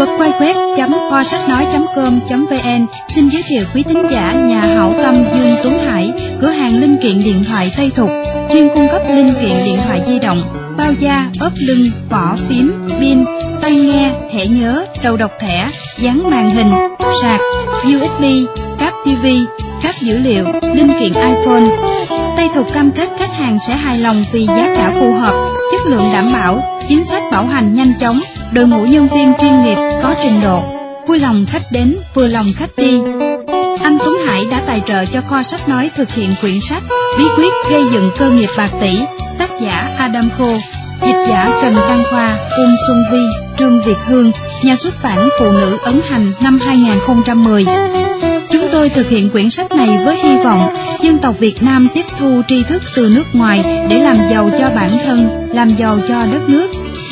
www.kho sách nói.com.vn xin giới thiệu quý thính giả nhà hảo tâm Dương Tuấn Hải, cửa hàng linh kiện điện thoại Tây Thục, chuyên cung cấp linh kiện điện thoại di động, bao da, ốp lưng, vỏ phím, pin, tai nghe, thẻ nhớ, đầu độc thẻ, dán màn hình, sạc, USB, cáp TV, cáp dữ liệu, linh kiện iPhone. Tay Thục cam kết khách hàng sẽ hài lòng vì giá cả phù hợp, chất lượng đảm bảo, chính sách bảo hành nhanh chóng, đội ngũ nhân viên chuyên nghiệp có trình độ, vui lòng khách đến, vừa lòng khách đi. Anh Tuấn Hải đã tài trợ cho kho sách nói thực hiện quyển sách Bí quyết gây dựng cơ nghiệp bạc tỷ, tác giả Adam Khô, dịch giả Trần Đăng Khoa, Uông Xuân Vi, Trương Việt Hương, nhà xuất bản Phụ nữ ấn hành năm 2010. Chúng tôi thực hiện quyển sách này với hy vọng dân tộc Việt Nam tiếp thu tri thức từ nước ngoài để làm giàu cho bản thân, làm giàu cho đất nước.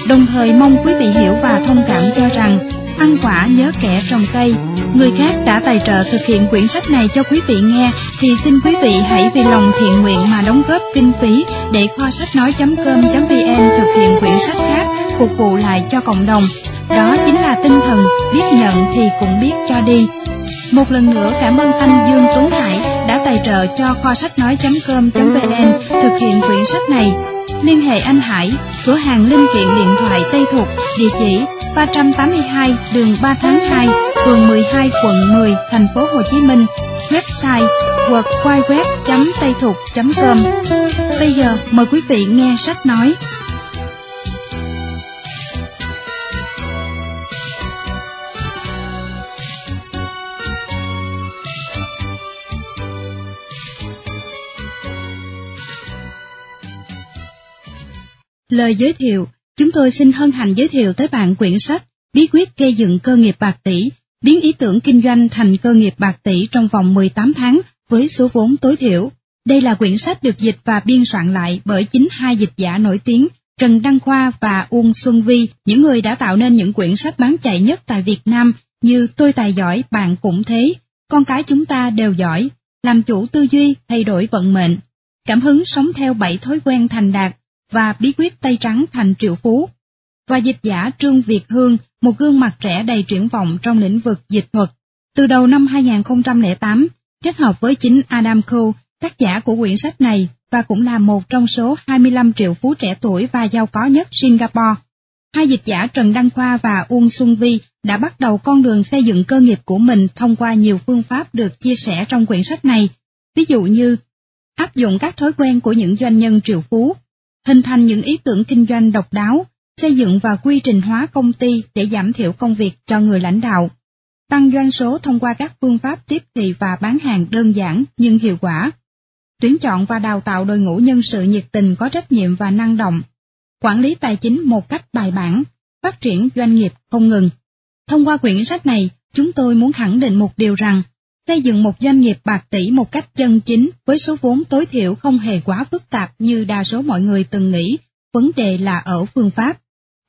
Đồng thời mong quý vị hiểu và thông cảm cho rằng ăn quả nhớ kẻ trồng cây. Người khác đã tài trợ thực hiện quyển sách này cho quý vị nghe thì xin quý vị hãy vì lòng thiện nguyện mà đóng góp kinh phí để kho sách nói.com.vn thực hiện quyển sách khác phục vụ lại cho cộng đồng. Đó chính là tinh thần biết nhận thì cũng biết cho đi. Một lần nữa cảm ơn anh Dương Tuấn Hải đã tài trợ cho kho sách nói.com.vn thực hiện quyển sách này. Liên hệ anh Hải, cửa hàng linh kiện điện thoại Tây Thục, địa chỉ 382 đường 3 tháng 2, phường 12, quận 10, thành phố Hồ Chí Minh. Website www.taythuc.com. Bây giờ mời quý vị nghe sách nói. Lời giới thiệu, chúng tôi xin hân hạnh giới thiệu tới bạn quyển sách Bí quyết gây dựng cơ nghiệp bạc tỷ, biến ý tưởng kinh doanh thành cơ nghiệp bạc tỷ trong vòng 18 tháng với số vốn tối thiểu. Đây là quyển sách được dịch và biên soạn lại bởi chính hai dịch giả nổi tiếng Trần Đăng Khoa và Uông Xuân Vi, những người đã tạo nên những quyển sách bán chạy nhất tại Việt Nam như Tôi tài giỏi, bạn cũng thế, Con cái chúng ta đều giỏi, Làm chủ tư duy, thay đổi vận mệnh, Cảm hứng sống theo bảy thói quen thành đạt, và bí quyết tay trắng thành triệu phú, và dịch giả Trương Việt Hương, một gương mặt trẻ đầy triển vọng trong lĩnh vực dịch thuật. Từ đầu năm 2008, kết hợp với chính Adam Cole, tác giả của quyển sách này và cũng là một trong số 25 triệu phú trẻ tuổi và giàu có nhất Singapore. Hai dịch giả Trần Đăng Khoa và Uông Xuân Vi đã bắt đầu con đường xây dựng cơ nghiệp của mình thông qua nhiều phương pháp được chia sẻ trong quyển sách này, ví dụ như áp dụng các thói quen của những doanh nhân triệu phú, hình thành những ý tưởng kinh doanh độc đáo, xây dựng và quy trình hóa công ty để giảm thiểu công việc cho người lãnh đạo, tăng doanh số thông qua các phương pháp tiếp thị và bán hàng đơn giản nhưng hiệu quả, tuyển chọn và đào tạo đội ngũ nhân sự nhiệt tình có trách nhiệm và năng động, quản lý tài chính một cách bài bản, phát triển doanh nghiệp không ngừng. Thông qua quyển sách này, chúng tôi muốn khẳng định một điều rằng Xây dựng một doanh nghiệp bạc tỷ một cách chân chính với số vốn tối thiểu không hề quá phức tạp như đa số mọi người từng nghĩ, vấn đề là ở phương pháp.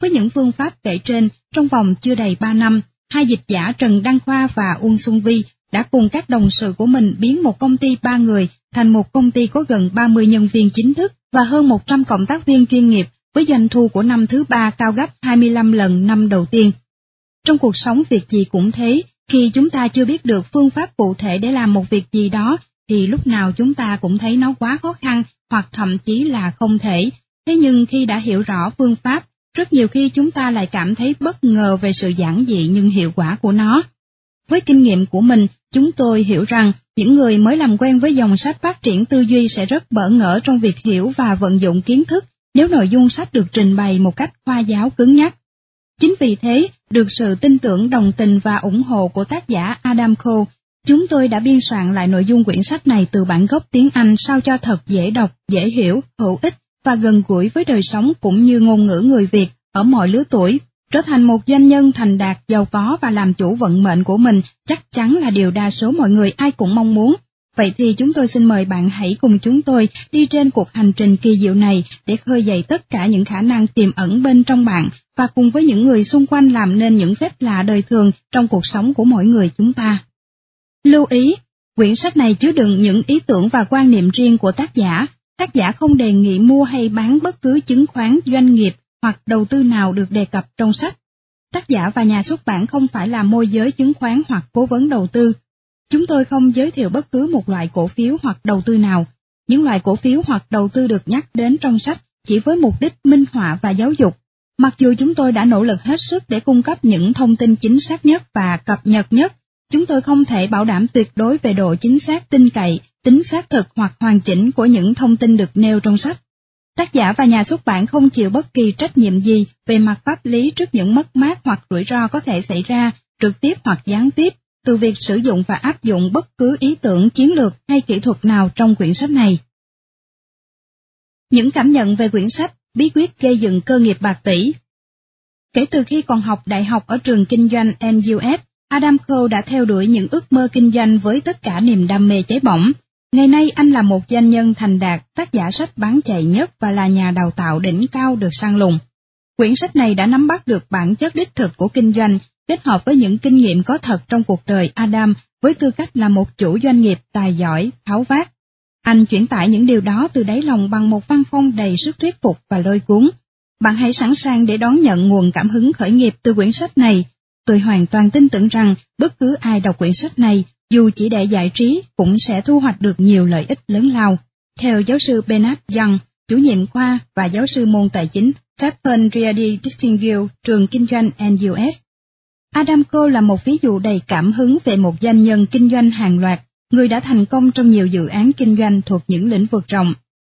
Với những phương pháp kể trên, trong vòng chưa đầy 3 năm, hai dịch giả Trần Đăng Khoa và Uông Xuân Vi đã cùng các đồng sự của mình biến một công ty ba người thành một công ty có gần 30 nhân viên chính thức và hơn 100 cộng tác viên chuyên nghiệp với doanh thu của năm thứ ba cao gấp 25 lần năm đầu tiên. Trong cuộc sống việc gì cũng thế, khi chúng ta chưa biết được phương pháp cụ thể để làm một việc gì đó, thì lúc nào chúng ta cũng thấy nó quá khó khăn hoặc thậm chí là không thể. Thế nhưng khi đã hiểu rõ phương pháp, rất nhiều khi chúng ta lại cảm thấy bất ngờ về sự giản dị nhưng hiệu quả của nó. Với kinh nghiệm của mình, chúng tôi hiểu rằng những người mới làm quen với dòng sách phát triển tư duy sẽ rất bỡ ngỡ trong việc hiểu và vận dụng kiến thức nếu nội dung sách được trình bày một cách khoa giáo cứng nhắc. Chính vì thế, được sự tin tưởng đồng tình và ủng hộ của tác giả Adam Cole, chúng tôi đã biên soạn lại nội dung quyển sách này từ bản gốc tiếng Anh sao cho thật dễ đọc, dễ hiểu, hữu ích và gần gũi với đời sống cũng như ngôn ngữ người Việt ở mọi lứa tuổi. Trở thành một doanh nhân thành đạt, giàu có và làm chủ vận mệnh của mình chắc chắn là điều đa số mọi người ai cũng mong muốn. Vậy thì chúng tôi xin mời bạn hãy cùng chúng tôi đi trên cuộc hành trình kỳ diệu này để khơi dậy tất cả những khả năng tiềm ẩn bên trong bạn và cùng với những người xung quanh làm nên những phép lạ đời thường trong cuộc sống của mỗi người chúng ta. Lưu ý, quyển sách này chứa đựng những ý tưởng và quan niệm riêng của tác giả. Tác giả không đề nghị mua hay bán bất cứ chứng khoán, doanh nghiệp hoặc đầu tư nào được đề cập trong sách. Tác giả và nhà xuất bản không phải là môi giới chứng khoán hoặc cố vấn đầu tư. Chúng tôi không giới thiệu bất cứ một loại cổ phiếu hoặc đầu tư nào. Những loại cổ phiếu hoặc đầu tư được nhắc đến trong sách chỉ với mục đích minh họa và giáo dục. Mặc dù chúng tôi đã nỗ lực hết sức để cung cấp những thông tin chính xác nhất và cập nhật nhất, chúng tôi không thể bảo đảm tuyệt đối về độ chính xác tin cậy, tính xác thực hoặc hoàn chỉnh của những thông tin được nêu trong sách. Tác giả và nhà xuất bản không chịu bất kỳ trách nhiệm gì về mặt pháp lý trước những mất mát hoặc rủi ro có thể xảy ra, trực tiếp hoặc gián tiếp, từ việc sử dụng và áp dụng bất cứ ý tưởng chiến lược hay kỹ thuật nào trong quyển sách này. Những cảm nhận về quyển sách Bí quyết gây dựng cơ nghiệp bạc tỷ Kể từ khi còn học đại học ở trường kinh doanh NUS, Adam Cole đã theo đuổi những ước mơ kinh doanh với tất cả niềm đam mê cháy bỏng. Ngày nay anh là một doanh nhân thành đạt, tác giả sách bán chạy nhất và là nhà đào tạo đỉnh cao được săn lùng. Quyển sách này đã nắm bắt được bản chất đích thực của kinh doanh, kết hợp với những kinh nghiệm có thật trong cuộc đời Adam với tư cách là một chủ doanh nghiệp tài giỏi, tháo vát. Anh chuyển tải những điều đó từ đáy lòng bằng một văn phong đầy sức thuyết phục và lôi cuốn. Bạn hãy sẵn sàng để đón nhận nguồn cảm hứng khởi nghiệp từ quyển sách này. Tôi hoàn toàn tin tưởng rằng bất cứ ai đọc quyển sách này, dù chỉ để giải trí, cũng sẽ thu hoạch được nhiều lợi ích lớn lao. Theo giáo sư Bernard Young, chủ nhiệm khoa và giáo sư môn tài chính Stephen Riady Distinguill, trường kinh doanh NUS. Adam Cole là một ví dụ đầy cảm hứng về một doanh nhân kinh doanh hàng loạt người đã thành công trong nhiều dự án kinh doanh thuộc những lĩnh vực rộng.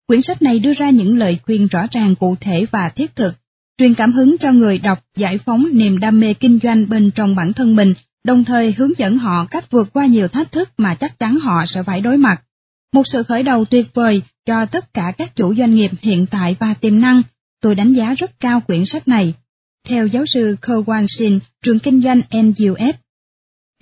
Quyển sách này đưa ra những lời khuyên rõ ràng cụ thể và thiết thực, truyền cảm hứng cho người đọc giải phóng niềm đam mê kinh doanh bên trong bản thân mình, đồng thời hướng dẫn họ cách vượt qua nhiều thách thức mà chắc chắn họ sẽ phải đối mặt. Một sự khởi đầu tuyệt vời cho tất cả các chủ doanh nghiệp hiện tại và tiềm năng, tôi đánh giá rất cao quyển sách này. Theo giáo sư Kerwan Shin, trường kinh doanh NUS,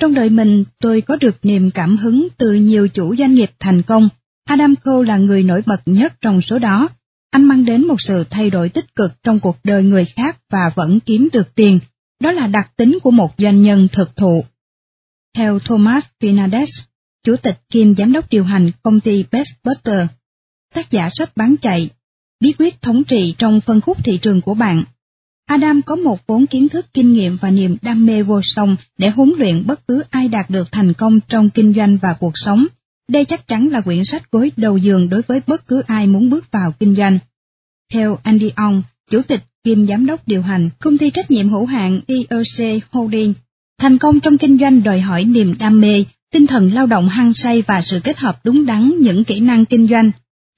trong đời mình, tôi có được niềm cảm hứng từ nhiều chủ doanh nghiệp thành công. Adam Cole là người nổi bật nhất trong số đó. Anh mang đến một sự thay đổi tích cực trong cuộc đời người khác và vẫn kiếm được tiền. Đó là đặc tính của một doanh nhân thực thụ. Theo Thomas Finades, chủ tịch kiêm giám đốc điều hành công ty Best Butter, tác giả sách bán chạy, bí quyết thống trị trong phân khúc thị trường của bạn Adam có một vốn kiến thức kinh nghiệm và niềm đam mê vô song để huấn luyện bất cứ ai đạt được thành công trong kinh doanh và cuộc sống. Đây chắc chắn là quyển sách gối đầu giường đối với bất cứ ai muốn bước vào kinh doanh. Theo Andy Ong, Chủ tịch kiêm Giám đốc điều hành công ty trách nhiệm hữu hạn IOC Holding, thành công trong kinh doanh đòi hỏi niềm đam mê, tinh thần lao động hăng say và sự kết hợp đúng đắn những kỹ năng kinh doanh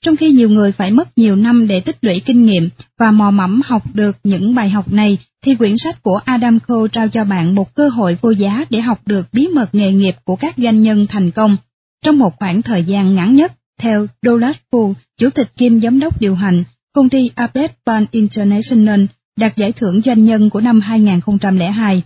trong khi nhiều người phải mất nhiều năm để tích lũy kinh nghiệm và mò mẫm học được những bài học này, thì quyển sách của Adam Cole trao cho bạn một cơ hội vô giá để học được bí mật nghề nghiệp của các doanh nhân thành công trong một khoảng thời gian ngắn nhất, theo Douglas Poole, chủ tịch kiêm giám đốc điều hành công ty Apple Bank International, đạt giải thưởng doanh nhân của năm 2002.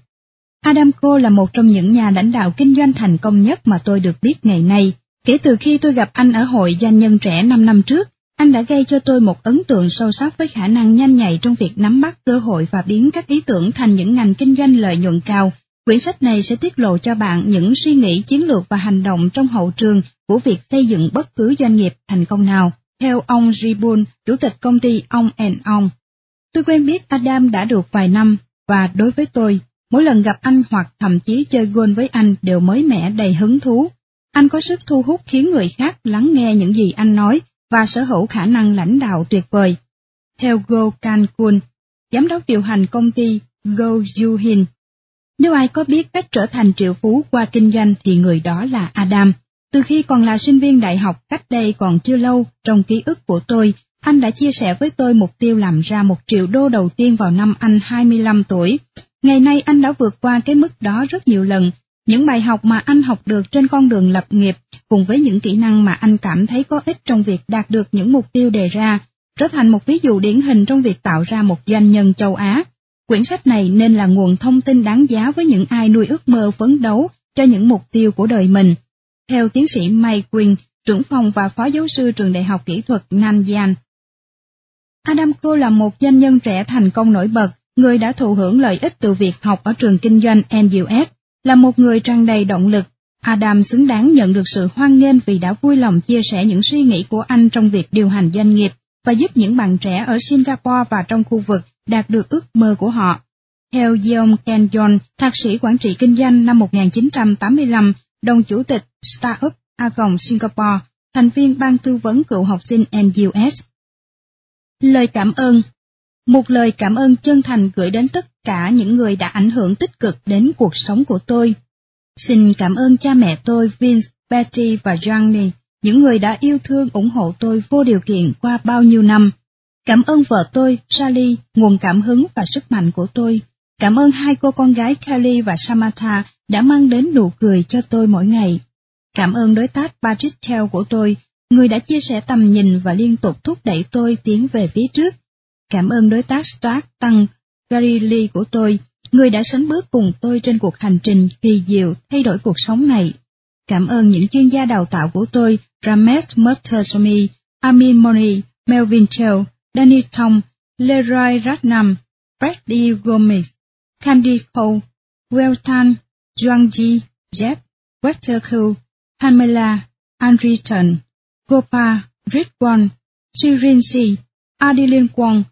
Adam Cole là một trong những nhà lãnh đạo kinh doanh thành công nhất mà tôi được biết ngày nay. Kể từ khi tôi gặp anh ở hội doanh nhân trẻ 5 năm trước, anh đã gây cho tôi một ấn tượng sâu sắc với khả năng nhanh nhạy trong việc nắm bắt cơ hội và biến các ý tưởng thành những ngành kinh doanh lợi nhuận cao. Quyển sách này sẽ tiết lộ cho bạn những suy nghĩ chiến lược và hành động trong hậu trường của việc xây dựng bất cứ doanh nghiệp thành công nào. Theo ông Ribun, chủ tịch công ty Ông Ông, tôi quen biết Adam đã được vài năm và đối với tôi, mỗi lần gặp anh hoặc thậm chí chơi golf với anh đều mới mẻ đầy hứng thú anh có sức thu hút khiến người khác lắng nghe những gì anh nói và sở hữu khả năng lãnh đạo tuyệt vời. Theo Go Kun, giám đốc điều hành công ty Go Yuhin, nếu ai có biết cách trở thành triệu phú qua kinh doanh thì người đó là Adam. Từ khi còn là sinh viên đại học cách đây còn chưa lâu, trong ký ức của tôi, anh đã chia sẻ với tôi mục tiêu làm ra một triệu đô đầu tiên vào năm anh 25 tuổi. Ngày nay anh đã vượt qua cái mức đó rất nhiều lần những bài học mà anh học được trên con đường lập nghiệp cùng với những kỹ năng mà anh cảm thấy có ích trong việc đạt được những mục tiêu đề ra, trở thành một ví dụ điển hình trong việc tạo ra một doanh nhân châu Á. Quyển sách này nên là nguồn thông tin đáng giá với những ai nuôi ước mơ phấn đấu cho những mục tiêu của đời mình. Theo tiến sĩ May Quinn, trưởng phòng và phó giáo sư trường đại học kỹ thuật Nam Adam Adamco là một doanh nhân trẻ thành công nổi bật, người đã thụ hưởng lợi ích từ việc học ở trường kinh doanh NUS là một người tràn đầy động lực, Adam xứng đáng nhận được sự hoan nghênh vì đã vui lòng chia sẻ những suy nghĩ của anh trong việc điều hành doanh nghiệp và giúp những bạn trẻ ở Singapore và trong khu vực đạt được ước mơ của họ. Theo Yeom Ken John, thạc sĩ quản trị kinh doanh năm 1985, đồng chủ tịch Startup A Singapore, thành viên ban tư vấn cựu học sinh NUS. Lời cảm ơn một lời cảm ơn chân thành gửi đến tất cả những người đã ảnh hưởng tích cực đến cuộc sống của tôi. Xin cảm ơn cha mẹ tôi Vince, Betty và Johnny, những người đã yêu thương ủng hộ tôi vô điều kiện qua bao nhiêu năm. Cảm ơn vợ tôi, Sally, nguồn cảm hứng và sức mạnh của tôi. Cảm ơn hai cô con gái Kelly và Samantha đã mang đến nụ cười cho tôi mỗi ngày. Cảm ơn đối tác Patrick Tell của tôi, người đã chia sẻ tầm nhìn và liên tục thúc đẩy tôi tiến về phía trước. Cảm ơn đối tác Stark Tăng Gary Lee của tôi, người đã sánh bước cùng tôi trên cuộc hành trình kỳ diệu thay đổi cuộc sống này. Cảm ơn những chuyên gia đào tạo của tôi, Ramesh Muthuswamy, Amin Mori, Melvin Chell, Danny Tong, Leroy Ratnam, Brady Gomez, Candy Cole, Weltan, Zhuang Ji, Jeff, Walter Hill, Pamela, Andreton, Gopa, Ridwan, Shirin Si, Adeline Kwong,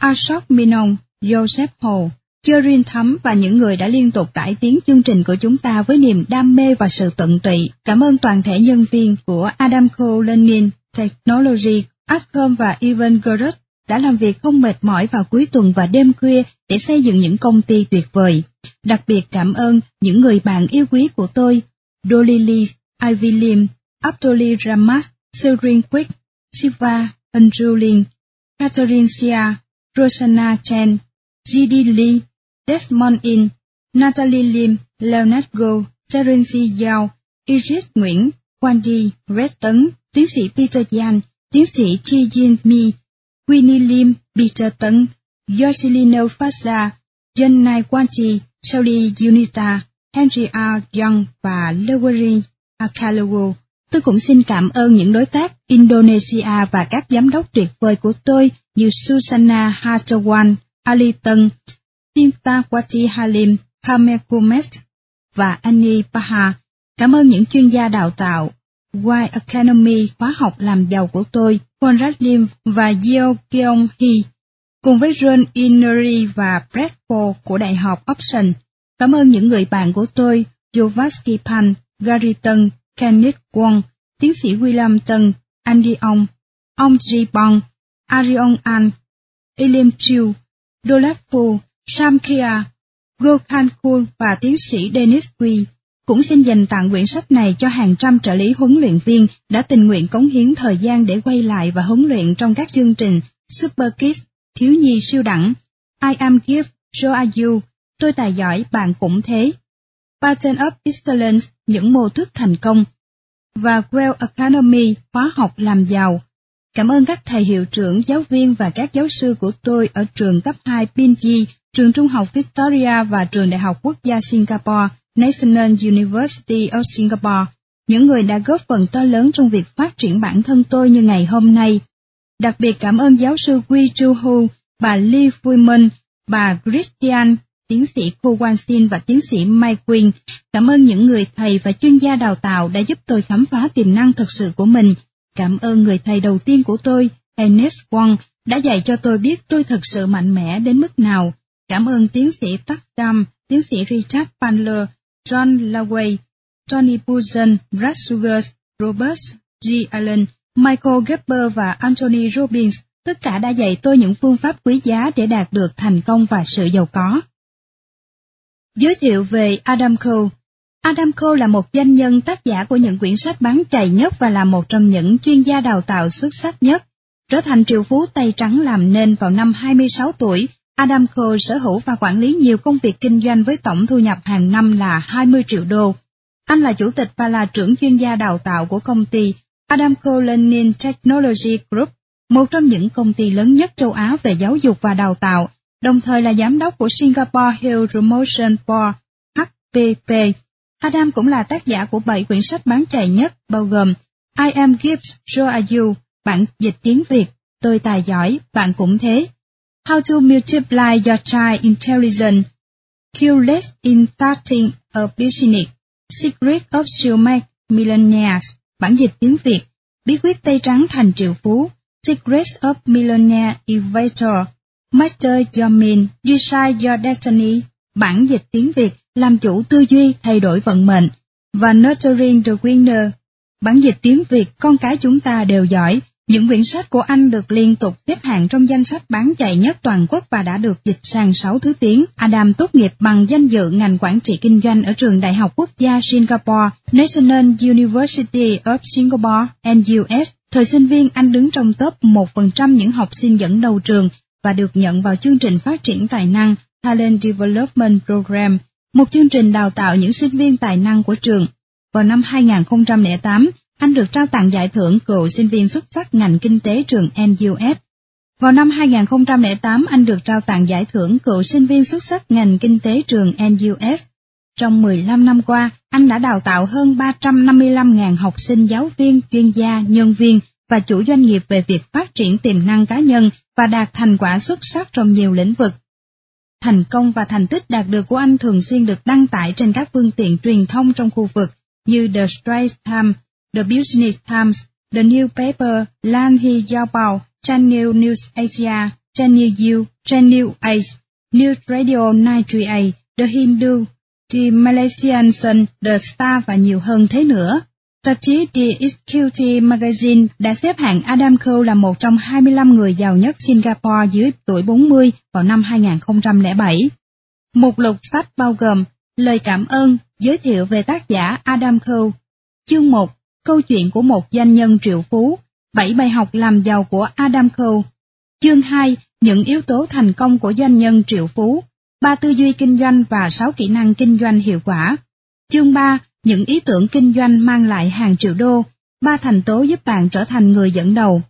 Ashok Minon, Joseph Hồ, Cherin Thắm và những người đã liên tục cải tiến chương trình của chúng ta với niềm đam mê và sự tận tụy. Cảm ơn toàn thể nhân viên của Adamco Learning Technology, Arkham và Ivan Gerut đã làm việc không mệt mỏi vào cuối tuần và đêm khuya để xây dựng những công ty tuyệt vời. Đặc biệt cảm ơn những người bạn yêu quý của tôi, Dolly Lee, Ivy Lim, Abdoli Ramas, Serin Quick, Shiva, Andrew Catherine Sia, Rosanna Chen, G.D. Lee, Desmond In, Natalie Lim, Leonard Go, Terence Yao, Iris Nguyễn, Wendy, Red Tấn, tiến sĩ Peter Yan, tiến sĩ Chi Jin Mi, Winnie Lim, Peter Tấn, Yoshilino Fasa, Jen Nai Wanti, Shelly Unita, Henry R. Young và Lowery Akalawu. Tôi cũng xin cảm ơn những đối tác Indonesia và các giám đốc tuyệt vời của tôi như Susanna Hartawan, Ali Tân, Sinta Wati Halim, Kamel Gomez và Annie Paha. Cảm ơn những chuyên gia đào tạo Y Academy khóa học làm giàu của tôi, Conrad Lim và Yeo Keong Hee, cùng với John Inery và Brad Paul của Đại học Option. Cảm ơn những người bạn của tôi, Jovaski Pan, Gary Tân, Kenneth Wong, tiến sĩ William Tân, Andy Ong, Ong Ji Bong, Arion An, Elim Chiu, Dolapho, Sam Kia, Gokhan Kun và tiến sĩ Dennis Quy cũng xin dành tặng quyển sách này cho hàng trăm trợ lý huấn luyện viên đã tình nguyện cống hiến thời gian để quay lại và huấn luyện trong các chương trình Super Kids, Thiếu nhi siêu đẳng, I am gift, so are you, tôi tài giỏi, bạn cũng thế. Pattern of Excellence, những mô thức thành công, và Well Academy, khóa học làm giàu. Cảm ơn các thầy hiệu trưởng, giáo viên và các giáo sư của tôi ở trường cấp 2 Pinji, trường trung học Victoria và trường đại học quốc gia Singapore, National University of Singapore, những người đã góp phần to lớn trong việc phát triển bản thân tôi như ngày hôm nay. Đặc biệt cảm ơn giáo sư Wee Chu Hu, bà Lee Fuiman, bà Christian tiến sĩ Cô Quan Sin và tiến sĩ Mike Quinn. Cảm ơn những người thầy và chuyên gia đào tạo đã giúp tôi khám phá tiềm năng thật sự của mình. Cảm ơn người thầy đầu tiên của tôi, Ernest Wong, đã dạy cho tôi biết tôi thật sự mạnh mẽ đến mức nào. Cảm ơn tiến sĩ tuckdam tiến sĩ Richard Bandler, John Laway, Tony Buzan, Brad Sugars, Robert G. Allen, Michael Gepper và Anthony Robbins, tất cả đã dạy tôi những phương pháp quý giá để đạt được thành công và sự giàu có. Giới thiệu về Adam Cole Adam Cole là một doanh nhân tác giả của những quyển sách bán chạy nhất và là một trong những chuyên gia đào tạo xuất sắc nhất. Trở thành triệu phú tay trắng làm nên vào năm 26 tuổi, Adam Cole sở hữu và quản lý nhiều công việc kinh doanh với tổng thu nhập hàng năm là 20 triệu đô. Anh là chủ tịch và là trưởng chuyên gia đào tạo của công ty Adam Cole Learning Technology Group, một trong những công ty lớn nhất châu Á về giáo dục và đào tạo, đồng thời là giám đốc của Singapore Hill Promotion Board HPP. Adam cũng là tác giả của 7 quyển sách bán chạy nhất, bao gồm I Am Gibbs, So Are You, bản dịch tiếng Việt, Tôi tài giỏi, bạn cũng thế. How to Multiply Your Child Intelligence, Curious in Starting a Business, Secret of Smart Millionaires, bản dịch tiếng Việt, bí quyết Tây trắng thành triệu phú, Secrets of Millionaire Investor. Master Your Mind, Decide Your Destiny, bản dịch tiếng Việt, làm chủ tư duy thay đổi vận mệnh, và Nurturing the Winner, bản dịch tiếng Việt con cái chúng ta đều giỏi, những quyển sách của anh được liên tục xếp hạng trong danh sách bán chạy nhất toàn quốc và đã được dịch sang 6 thứ tiếng. Adam tốt nghiệp bằng danh dự ngành quản trị kinh doanh ở trường Đại học Quốc gia Singapore, National University of Singapore, NUS. Thời sinh viên anh đứng trong top 1% những học sinh dẫn đầu trường và được nhận vào chương trình phát triển tài năng Talent Development Program, một chương trình đào tạo những sinh viên tài năng của trường. Vào năm 2008, anh được trao tặng giải thưởng cựu sinh viên xuất sắc ngành kinh tế trường NUS. Vào năm 2008, anh được trao tặng giải thưởng cựu sinh viên xuất sắc ngành kinh tế trường NUS. Trong 15 năm qua, anh đã đào tạo hơn 355.000 học sinh giáo viên, chuyên gia, nhân viên và chủ doanh nghiệp về việc phát triển tiềm năng cá nhân và đạt thành quả xuất sắc trong nhiều lĩnh vực. Thành công và thành tích đạt được của anh thường xuyên được đăng tải trên các phương tiện truyền thông trong khu vực như The Straits Times, The Business Times, The Newspaper, Lan Hi Giao Bao, Channel News Asia, Channel U, Channel Ace, News Radio Nigeria, The Hindu, The Malaysian Sun, The Star và nhiều hơn thế nữa. Tạp chí The Executive Magazine đã xếp hạng Adam Cole là một trong 25 người giàu nhất Singapore dưới tuổi 40 vào năm 2007. Mục lục sách bao gồm Lời cảm ơn, giới thiệu về tác giả Adam Cole. Chương 1 Câu chuyện của một doanh nhân triệu phú, 7 bài học làm giàu của Adam Cole. Chương 2, những yếu tố thành công của doanh nhân triệu phú, ba tư duy kinh doanh và 6 kỹ năng kinh doanh hiệu quả. Chương 3, những ý tưởng kinh doanh mang lại hàng triệu đô, ba thành tố giúp bạn trở thành người dẫn đầu.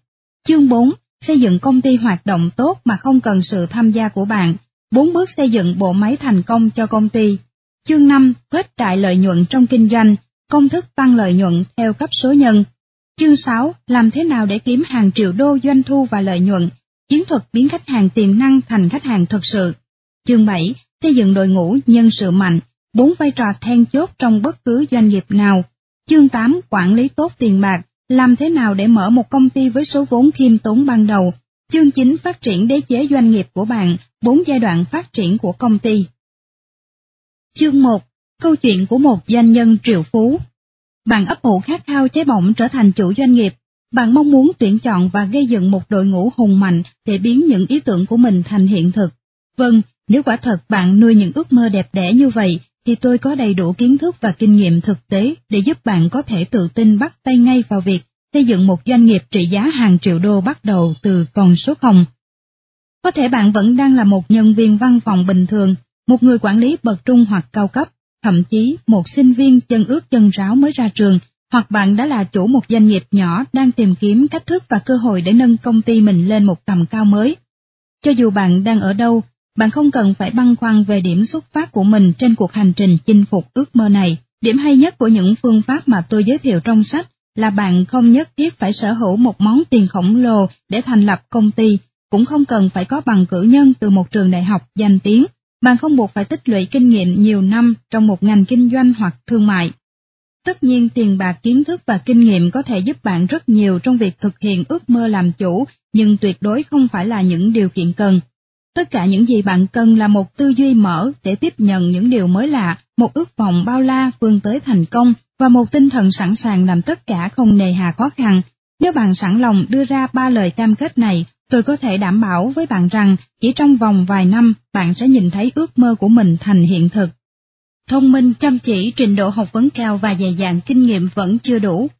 Chương 4, xây dựng công ty hoạt động tốt mà không cần sự tham gia của bạn, bốn bước xây dựng bộ máy thành công cho công ty. Chương 5, Hết đại lợi nhuận trong kinh doanh, công thức tăng lợi nhuận theo cấp số nhân. Chương 6, làm thế nào để kiếm hàng triệu đô doanh thu và lợi nhuận, chiến thuật biến khách hàng tiềm năng thành khách hàng thực sự. Chương 7, xây dựng đội ngũ nhân sự mạnh, bốn vai trò then chốt trong bất cứ doanh nghiệp nào. Chương 8, quản lý tốt tiền bạc, làm thế nào để mở một công ty với số vốn khiêm tốn ban đầu. Chương 9, phát triển đế chế doanh nghiệp của bạn, bốn giai đoạn phát triển của công ty. Chương 1, Câu chuyện của một doanh nhân triệu phú. Bạn ấp ủ khát khao cháy bỏng trở thành chủ doanh nghiệp. Bạn mong muốn tuyển chọn và gây dựng một đội ngũ hùng mạnh để biến những ý tưởng của mình thành hiện thực. Vâng, nếu quả thật bạn nuôi những ước mơ đẹp đẽ như vậy, thì tôi có đầy đủ kiến thức và kinh nghiệm thực tế để giúp bạn có thể tự tin bắt tay ngay vào việc xây dựng một doanh nghiệp trị giá hàng triệu đô bắt đầu từ con số 0. Có thể bạn vẫn đang là một nhân viên văn phòng bình thường, một người quản lý bậc trung hoặc cao cấp, thậm chí một sinh viên chân ướt chân ráo mới ra trường, hoặc bạn đã là chủ một doanh nghiệp nhỏ đang tìm kiếm cách thức và cơ hội để nâng công ty mình lên một tầm cao mới. Cho dù bạn đang ở đâu, bạn không cần phải băn khoăn về điểm xuất phát của mình trên cuộc hành trình chinh phục ước mơ này. Điểm hay nhất của những phương pháp mà tôi giới thiệu trong sách là bạn không nhất thiết phải sở hữu một món tiền khổng lồ để thành lập công ty, cũng không cần phải có bằng cử nhân từ một trường đại học danh tiếng bạn không buộc phải tích lũy kinh nghiệm nhiều năm trong một ngành kinh doanh hoặc thương mại. Tất nhiên tiền bạc kiến thức và kinh nghiệm có thể giúp bạn rất nhiều trong việc thực hiện ước mơ làm chủ, nhưng tuyệt đối không phải là những điều kiện cần. Tất cả những gì bạn cần là một tư duy mở để tiếp nhận những điều mới lạ, một ước vọng bao la vươn tới thành công và một tinh thần sẵn sàng làm tất cả không nề hà khó khăn. Nếu bạn sẵn lòng đưa ra ba lời cam kết này, Tôi có thể đảm bảo với bạn rằng chỉ trong vòng vài năm bạn sẽ nhìn thấy ước mơ của mình thành hiện thực. Thông minh, chăm chỉ, trình độ học vấn cao và dày dạn kinh nghiệm vẫn chưa đủ.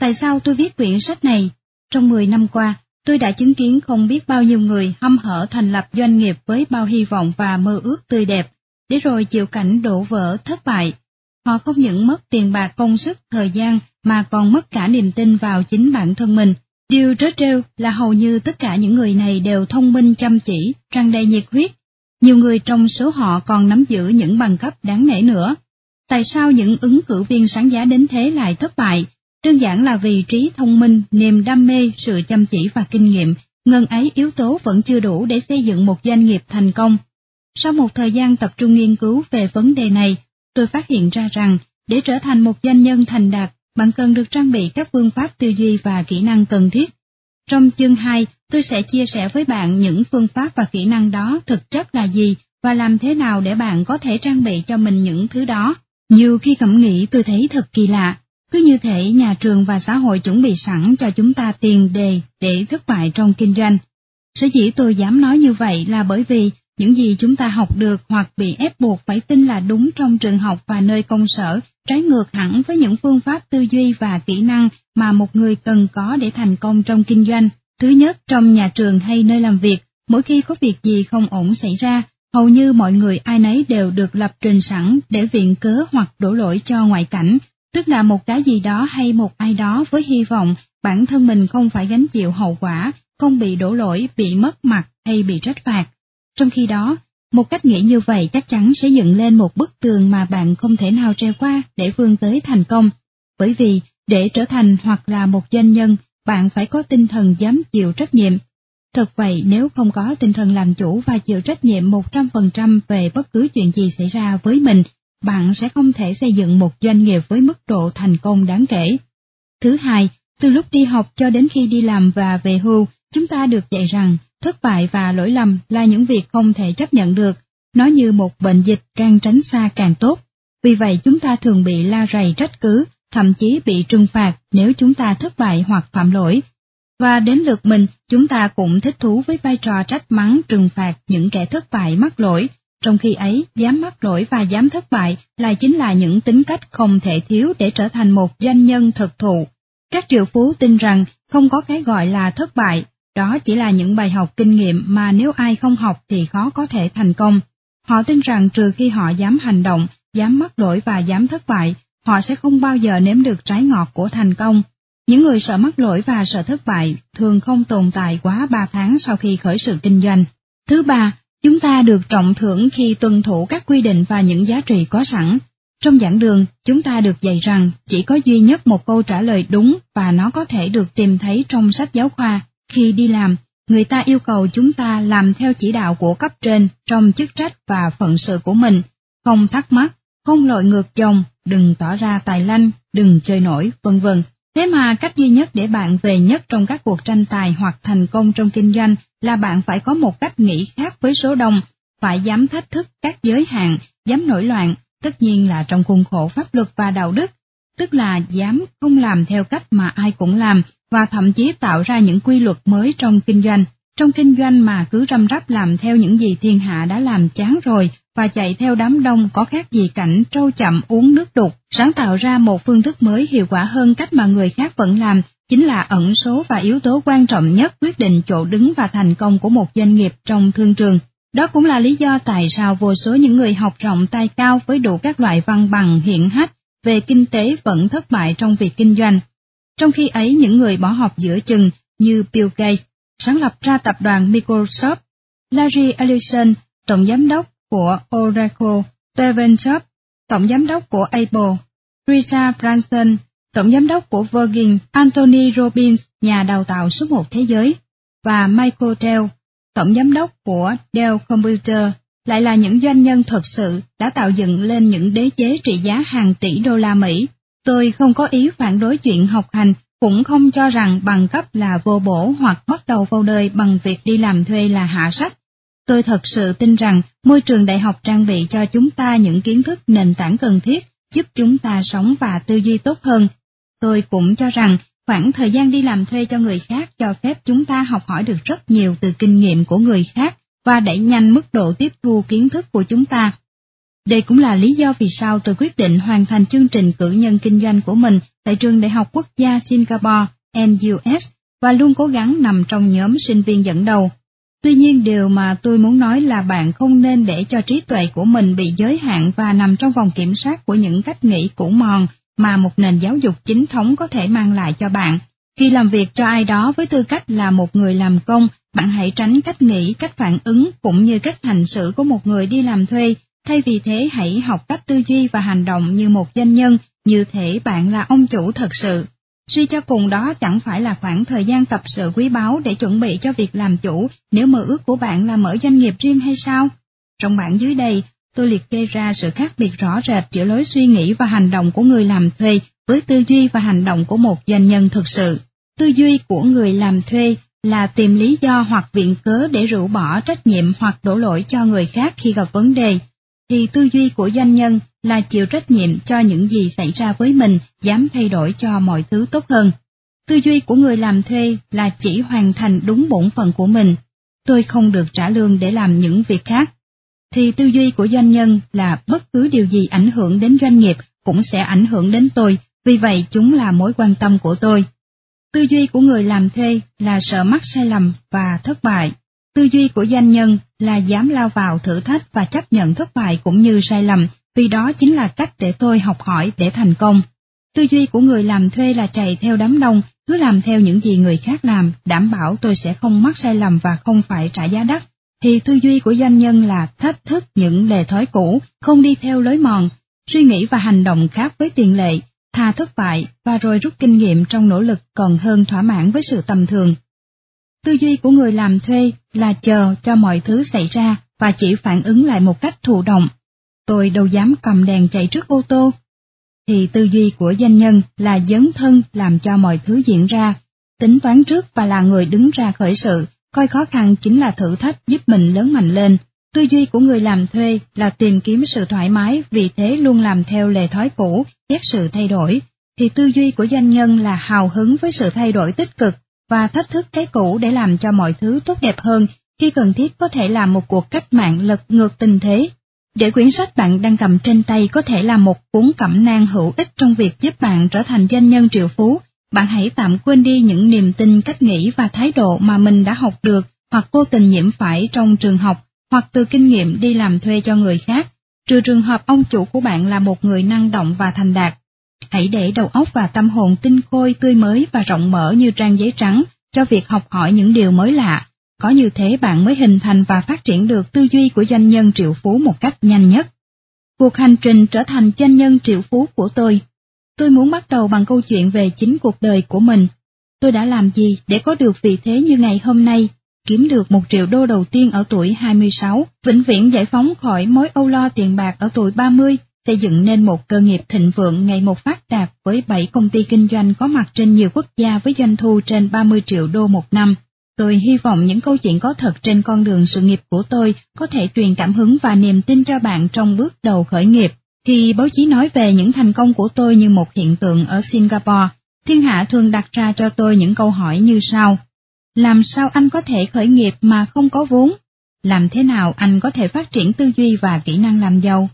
Tại sao tôi viết quyển sách này? Trong 10 năm qua, tôi đã chứng kiến không biết bao nhiêu người hâm hở thành lập doanh nghiệp với bao hy vọng và mơ ước tươi đẹp, để rồi chịu cảnh đổ vỡ thất bại. Họ không những mất tiền bạc công sức, thời gian mà còn mất cả niềm tin vào chính bản thân mình Điều trớ trêu là hầu như tất cả những người này đều thông minh chăm chỉ, tràn đầy nhiệt huyết. Nhiều người trong số họ còn nắm giữ những bằng cấp đáng nể nữa. Tại sao những ứng cử viên sáng giá đến thế lại thất bại? Đơn giản là vì trí thông minh, niềm đam mê, sự chăm chỉ và kinh nghiệm, ngân ấy yếu tố vẫn chưa đủ để xây dựng một doanh nghiệp thành công. Sau một thời gian tập trung nghiên cứu về vấn đề này, tôi phát hiện ra rằng để trở thành một doanh nhân thành đạt, bạn cần được trang bị các phương pháp tư duy và kỹ năng cần thiết. Trong chương 2, tôi sẽ chia sẻ với bạn những phương pháp và kỹ năng đó thực chất là gì và làm thế nào để bạn có thể trang bị cho mình những thứ đó. Nhiều khi cảm nghĩ tôi thấy thật kỳ lạ, cứ như thể nhà trường và xã hội chuẩn bị sẵn cho chúng ta tiền đề để thất bại trong kinh doanh. Sở dĩ tôi dám nói như vậy là bởi vì những gì chúng ta học được hoặc bị ép buộc phải tin là đúng trong trường học và nơi công sở trái ngược hẳn với những phương pháp tư duy và kỹ năng mà một người cần có để thành công trong kinh doanh. Thứ nhất, trong nhà trường hay nơi làm việc, mỗi khi có việc gì không ổn xảy ra, hầu như mọi người ai nấy đều được lập trình sẵn để viện cớ hoặc đổ lỗi cho ngoại cảnh, tức là một cái gì đó hay một ai đó với hy vọng bản thân mình không phải gánh chịu hậu quả, không bị đổ lỗi, bị mất mặt hay bị trách phạt. Trong khi đó, một cách nghĩ như vậy chắc chắn sẽ dựng lên một bức tường mà bạn không thể nào treo qua để vươn tới thành công. Bởi vì, để trở thành hoặc là một doanh nhân, bạn phải có tinh thần dám chịu trách nhiệm. Thật vậy, nếu không có tinh thần làm chủ và chịu trách nhiệm 100% về bất cứ chuyện gì xảy ra với mình, bạn sẽ không thể xây dựng một doanh nghiệp với mức độ thành công đáng kể. Thứ hai, từ lúc đi học cho đến khi đi làm và về hưu, chúng ta được dạy rằng thất bại và lỗi lầm là những việc không thể chấp nhận được, nó như một bệnh dịch càng tránh xa càng tốt. Vì vậy chúng ta thường bị la rầy trách cứ, thậm chí bị trừng phạt nếu chúng ta thất bại hoặc phạm lỗi. Và đến lượt mình, chúng ta cũng thích thú với vai trò trách mắng trừng phạt những kẻ thất bại mắc lỗi, trong khi ấy dám mắc lỗi và dám thất bại là chính là những tính cách không thể thiếu để trở thành một doanh nhân thực thụ. Các triệu phú tin rằng không có cái gọi là thất bại, đó chỉ là những bài học kinh nghiệm mà nếu ai không học thì khó có thể thành công. Họ tin rằng trừ khi họ dám hành động, dám mắc lỗi và dám thất bại, họ sẽ không bao giờ nếm được trái ngọt của thành công. Những người sợ mắc lỗi và sợ thất bại thường không tồn tại quá 3 tháng sau khi khởi sự kinh doanh. Thứ ba, chúng ta được trọng thưởng khi tuân thủ các quy định và những giá trị có sẵn. Trong giảng đường, chúng ta được dạy rằng chỉ có duy nhất một câu trả lời đúng và nó có thể được tìm thấy trong sách giáo khoa. Khi đi làm, người ta yêu cầu chúng ta làm theo chỉ đạo của cấp trên trong chức trách và phận sự của mình, không thắc mắc, không lội ngược dòng đừng tỏ ra tài lanh, đừng chơi nổi, vân vân. Thế mà cách duy nhất để bạn về nhất trong các cuộc tranh tài hoặc thành công trong kinh doanh là bạn phải có một cách nghĩ khác với số đông, phải dám thách thức các giới hạn, dám nổi loạn, tất nhiên là trong khuôn khổ pháp luật và đạo đức, tức là dám không làm theo cách mà ai cũng làm và thậm chí tạo ra những quy luật mới trong kinh doanh. Trong kinh doanh mà cứ răm rắp làm theo những gì thiên hạ đã làm chán rồi và chạy theo đám đông có khác gì cảnh trâu chậm uống nước đục, sáng tạo ra một phương thức mới hiệu quả hơn cách mà người khác vẫn làm, chính là ẩn số và yếu tố quan trọng nhất quyết định chỗ đứng và thành công của một doanh nghiệp trong thương trường. Đó cũng là lý do tại sao vô số những người học rộng tay cao với đủ các loại văn bằng hiện hách về kinh tế vẫn thất bại trong việc kinh doanh. Trong khi ấy những người bỏ học giữa chừng như Bill Gates, sáng lập ra tập đoàn Microsoft, Larry Ellison, tổng giám đốc của Oracle, Steven Jobs, tổng giám đốc của Apple, Richard Branson, tổng giám đốc của Virgin, Anthony Robbins, nhà đào tạo số một thế giới, và Michael Dell, tổng giám đốc của Dell Computer, lại là những doanh nhân thật sự đã tạo dựng lên những đế chế trị giá hàng tỷ đô la Mỹ. Tôi không có ý phản đối chuyện học hành, cũng không cho rằng bằng cấp là vô bổ hoặc bắt đầu vào đời bằng việc đi làm thuê là hạ sách. Tôi thật sự tin rằng môi trường đại học trang bị cho chúng ta những kiến thức nền tảng cần thiết, giúp chúng ta sống và tư duy tốt hơn. Tôi cũng cho rằng khoảng thời gian đi làm thuê cho người khác cho phép chúng ta học hỏi được rất nhiều từ kinh nghiệm của người khác và đẩy nhanh mức độ tiếp thu kiến thức của chúng ta. Đây cũng là lý do vì sao tôi quyết định hoàn thành chương trình cử nhân kinh doanh của mình tại trường Đại học Quốc gia Singapore, NUS, và luôn cố gắng nằm trong nhóm sinh viên dẫn đầu. Tuy nhiên điều mà tôi muốn nói là bạn không nên để cho trí tuệ của mình bị giới hạn và nằm trong vòng kiểm soát của những cách nghĩ cũ mòn mà một nền giáo dục chính thống có thể mang lại cho bạn. Khi làm việc cho ai đó với tư cách là một người làm công, bạn hãy tránh cách nghĩ, cách phản ứng cũng như cách hành xử của một người đi làm thuê, thay vì thế hãy học cách tư duy và hành động như một doanh nhân, như thể bạn là ông chủ thật sự. Suy cho cùng đó chẳng phải là khoảng thời gian tập sự quý báu để chuẩn bị cho việc làm chủ nếu mơ ước của bạn là mở doanh nghiệp riêng hay sao? Trong bản dưới đây, tôi liệt kê ra sự khác biệt rõ rệt giữa lối suy nghĩ và hành động của người làm thuê với tư duy và hành động của một doanh nhân thực sự. Tư duy của người làm thuê là tìm lý do hoặc viện cớ để rũ bỏ trách nhiệm hoặc đổ lỗi cho người khác khi gặp vấn đề, thì tư duy của doanh nhân là chịu trách nhiệm cho những gì xảy ra với mình, dám thay đổi cho mọi thứ tốt hơn. Tư duy của người làm thuê là chỉ hoàn thành đúng bổn phận của mình. Tôi không được trả lương để làm những việc khác. Thì tư duy của doanh nhân là bất cứ điều gì ảnh hưởng đến doanh nghiệp cũng sẽ ảnh hưởng đến tôi, vì vậy chúng là mối quan tâm của tôi. Tư duy của người làm thuê là sợ mắc sai lầm và thất bại. Tư duy của doanh nhân là dám lao vào thử thách và chấp nhận thất bại cũng như sai lầm, vì đó chính là cách để tôi học hỏi để thành công. Tư duy của người làm thuê là chạy theo đám đông, cứ làm theo những gì người khác làm, đảm bảo tôi sẽ không mắc sai lầm và không phải trả giá đắt. Thì tư duy của doanh nhân là thách thức những lề thói cũ, không đi theo lối mòn, suy nghĩ và hành động khác với tiền lệ, thà thất bại và rồi rút kinh nghiệm trong nỗ lực còn hơn thỏa mãn với sự tầm thường. Tư duy của người làm thuê là chờ cho mọi thứ xảy ra và chỉ phản ứng lại một cách thụ động. Tôi đâu dám cầm đèn chạy trước ô tô. Thì tư duy của doanh nhân là dấn thân làm cho mọi thứ diễn ra, tính toán trước và là người đứng ra khởi sự, coi khó khăn chính là thử thách giúp mình lớn mạnh lên. Tư duy của người làm thuê là tìm kiếm sự thoải mái vì thế luôn làm theo lề thói cũ, ghét sự thay đổi, thì tư duy của doanh nhân là hào hứng với sự thay đổi tích cực và thách thức cái cũ để làm cho mọi thứ tốt đẹp hơn, khi cần thiết có thể làm một cuộc cách mạng lật ngược tình thế. Để quyển sách bạn đang cầm trên tay có thể là một cuốn cẩm nang hữu ích trong việc giúp bạn trở thành doanh nhân triệu phú, bạn hãy tạm quên đi những niềm tin cách nghĩ và thái độ mà mình đã học được hoặc vô tình nhiễm phải trong trường học hoặc từ kinh nghiệm đi làm thuê cho người khác, trừ trường hợp ông chủ của bạn là một người năng động và thành đạt. Hãy để đầu óc và tâm hồn tinh khôi tươi mới và rộng mở như trang giấy trắng cho việc học hỏi những điều mới lạ. Có như thế bạn mới hình thành và phát triển được tư duy của doanh nhân triệu phú một cách nhanh nhất. Cuộc hành trình trở thành doanh nhân triệu phú của tôi. Tôi muốn bắt đầu bằng câu chuyện về chính cuộc đời của mình. Tôi đã làm gì để có được vị thế như ngày hôm nay kiếm được một triệu đô đầu tiên ở tuổi 26, vĩnh viễn giải phóng khỏi mối âu lo tiền bạc ở tuổi 30, xây dựng nên một cơ nghiệp thịnh vượng ngày một phát đạt với 7 công ty kinh doanh có mặt trên nhiều quốc gia với doanh thu trên 30 triệu đô một năm. Tôi hy vọng những câu chuyện có thật trên con đường sự nghiệp của tôi có thể truyền cảm hứng và niềm tin cho bạn trong bước đầu khởi nghiệp. Khi báo chí nói về những thành công của tôi như một hiện tượng ở Singapore, thiên hạ thường đặt ra cho tôi những câu hỏi như sau làm sao anh có thể khởi nghiệp mà không có vốn? Làm thế nào anh có thể phát triển tư duy và kỹ năng làm giàu?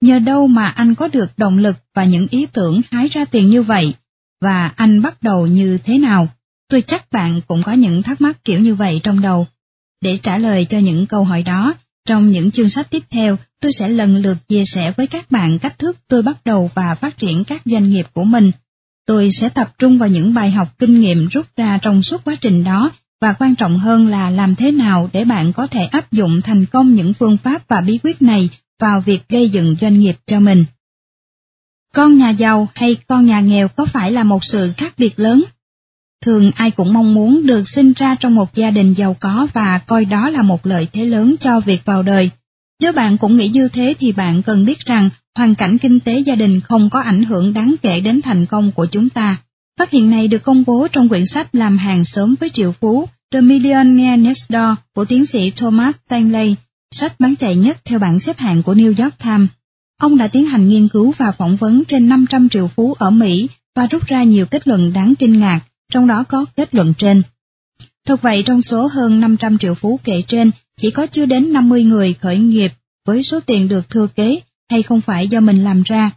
Nhờ đâu mà anh có được động lực và những ý tưởng hái ra tiền như vậy? Và anh bắt đầu như thế nào? Tôi chắc bạn cũng có những thắc mắc kiểu như vậy trong đầu. Để trả lời cho những câu hỏi đó, trong những chương sách tiếp theo, tôi sẽ lần lượt chia sẻ với các bạn cách thức tôi bắt đầu và phát triển các doanh nghiệp của mình Tôi sẽ tập trung vào những bài học kinh nghiệm rút ra trong suốt quá trình đó và quan trọng hơn là làm thế nào để bạn có thể áp dụng thành công những phương pháp và bí quyết này vào việc gây dựng doanh nghiệp cho mình. Con nhà giàu hay con nhà nghèo có phải là một sự khác biệt lớn? Thường ai cũng mong muốn được sinh ra trong một gia đình giàu có và coi đó là một lợi thế lớn cho việc vào đời. Nếu bạn cũng nghĩ như thế thì bạn cần biết rằng hoàn cảnh kinh tế gia đình không có ảnh hưởng đáng kể đến thành công của chúng ta. Phát hiện này được công bố trong quyển sách Làm hàng sớm với triệu phú The Millionaire Next Door của tiến sĩ Thomas Stanley, sách bán chạy nhất theo bảng xếp hạng của New York Times. Ông đã tiến hành nghiên cứu và phỏng vấn trên 500 triệu phú ở Mỹ và rút ra nhiều kết luận đáng kinh ngạc, trong đó có kết luận trên. Thực vậy trong số hơn 500 triệu phú kể trên, chỉ có chưa đến 50 người khởi nghiệp với số tiền được thừa kế hay không phải do mình làm ra.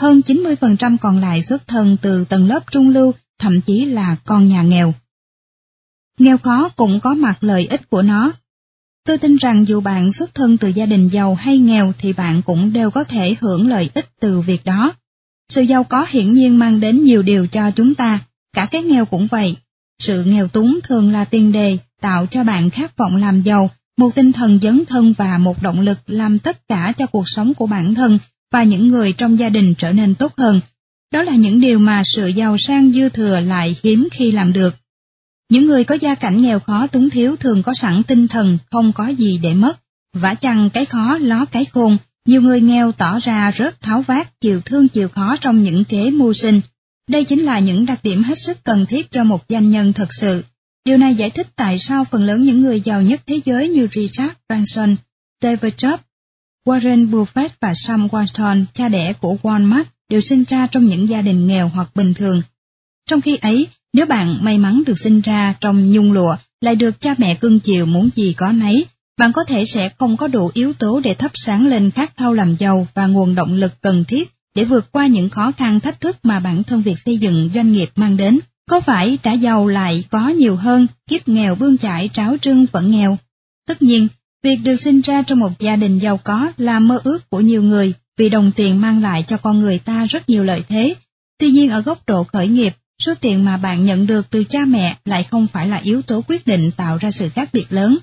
Hơn 90% còn lại xuất thân từ tầng lớp trung lưu, thậm chí là con nhà nghèo. Nghèo khó cũng có mặt lợi ích của nó. Tôi tin rằng dù bạn xuất thân từ gia đình giàu hay nghèo thì bạn cũng đều có thể hưởng lợi ích từ việc đó. Sự giàu có hiển nhiên mang đến nhiều điều cho chúng ta, cả cái nghèo cũng vậy. Sự nghèo túng thường là tiền đề tạo cho bạn khát vọng làm giàu một tinh thần dấn thân và một động lực làm tất cả cho cuộc sống của bản thân và những người trong gia đình trở nên tốt hơn. Đó là những điều mà sự giàu sang dư thừa lại hiếm khi làm được. Những người có gia cảnh nghèo khó túng thiếu thường có sẵn tinh thần không có gì để mất, vả chăng cái khó ló cái khôn, nhiều người nghèo tỏ ra rất tháo vát, chịu thương chịu khó trong những kế mưu sinh. Đây chính là những đặc điểm hết sức cần thiết cho một doanh nhân thật sự. Điều này giải thích tại sao phần lớn những người giàu nhất thế giới như Richard Branson, David Jobs, Warren Buffett và Sam Walton, cha đẻ của Walmart, đều sinh ra trong những gia đình nghèo hoặc bình thường. Trong khi ấy, nếu bạn may mắn được sinh ra trong nhung lụa, lại được cha mẹ cưng chiều muốn gì có nấy, bạn có thể sẽ không có đủ yếu tố để thắp sáng lên khát khao làm giàu và nguồn động lực cần thiết để vượt qua những khó khăn thách thức mà bản thân việc xây dựng doanh nghiệp mang đến. Có phải đã giàu lại có nhiều hơn, kiếp nghèo bươn chải tráo trưng vẫn nghèo? Tất nhiên, việc được sinh ra trong một gia đình giàu có là mơ ước của nhiều người vì đồng tiền mang lại cho con người ta rất nhiều lợi thế. Tuy nhiên ở góc độ khởi nghiệp, số tiền mà bạn nhận được từ cha mẹ lại không phải là yếu tố quyết định tạo ra sự khác biệt lớn.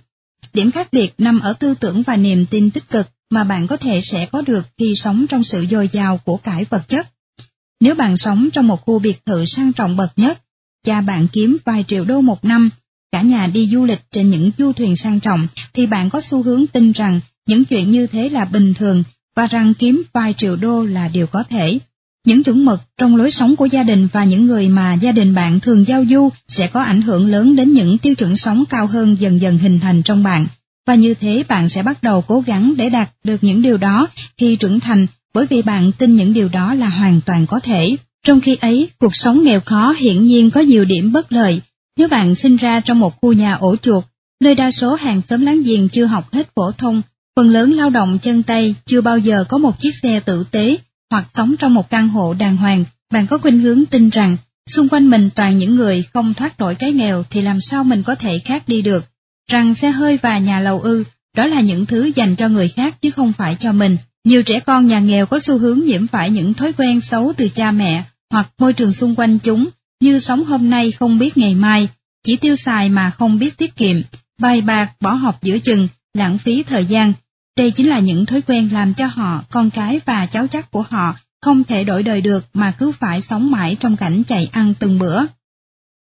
Điểm khác biệt nằm ở tư tưởng và niềm tin tích cực mà bạn có thể sẽ có được khi sống trong sự dồi dào của cải vật chất. Nếu bạn sống trong một khu biệt thự sang trọng bậc nhất, cha bạn kiếm vài triệu đô một năm, cả nhà đi du lịch trên những du thuyền sang trọng, thì bạn có xu hướng tin rằng những chuyện như thế là bình thường và rằng kiếm vài triệu đô là điều có thể. Những chuẩn mực trong lối sống của gia đình và những người mà gia đình bạn thường giao du sẽ có ảnh hưởng lớn đến những tiêu chuẩn sống cao hơn dần dần hình thành trong bạn. Và như thế bạn sẽ bắt đầu cố gắng để đạt được những điều đó khi trưởng thành bởi vì bạn tin những điều đó là hoàn toàn có thể. Trong khi ấy, cuộc sống nghèo khó hiển nhiên có nhiều điểm bất lợi. Nếu bạn sinh ra trong một khu nhà ổ chuột, nơi đa số hàng xóm láng giềng chưa học hết phổ thông, phần lớn lao động chân tay chưa bao giờ có một chiếc xe tử tế, hoặc sống trong một căn hộ đàng hoàng, bạn có khuynh hướng tin rằng xung quanh mình toàn những người không thoát nổi cái nghèo thì làm sao mình có thể khác đi được, rằng xe hơi và nhà lầu ư, đó là những thứ dành cho người khác chứ không phải cho mình. Nhiều trẻ con nhà nghèo có xu hướng nhiễm phải những thói quen xấu từ cha mẹ hoặc môi trường xung quanh chúng, như sống hôm nay không biết ngày mai, chỉ tiêu xài mà không biết tiết kiệm, bài bạc bỏ học giữa chừng, lãng phí thời gian. Đây chính là những thói quen làm cho họ, con cái và cháu chắc của họ không thể đổi đời được mà cứ phải sống mãi trong cảnh chạy ăn từng bữa.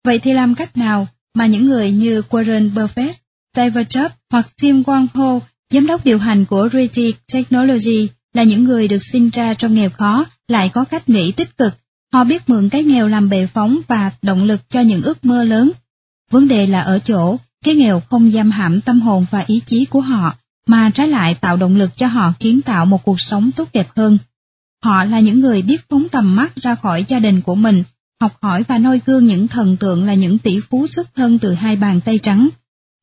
Vậy thì làm cách nào mà những người như Warren Buffett, David hoặc Tim Wang Ho, giám đốc điều hành của Reti Technology, là những người được sinh ra trong nghèo khó, lại có cách nghĩ tích cực Họ biết mượn cái nghèo làm bệ phóng và động lực cho những ước mơ lớn. Vấn đề là ở chỗ, cái nghèo không giam hãm tâm hồn và ý chí của họ, mà trái lại tạo động lực cho họ kiến tạo một cuộc sống tốt đẹp hơn. Họ là những người biết phóng tầm mắt ra khỏi gia đình của mình, học hỏi và noi gương những thần tượng là những tỷ phú xuất thân từ hai bàn tay trắng.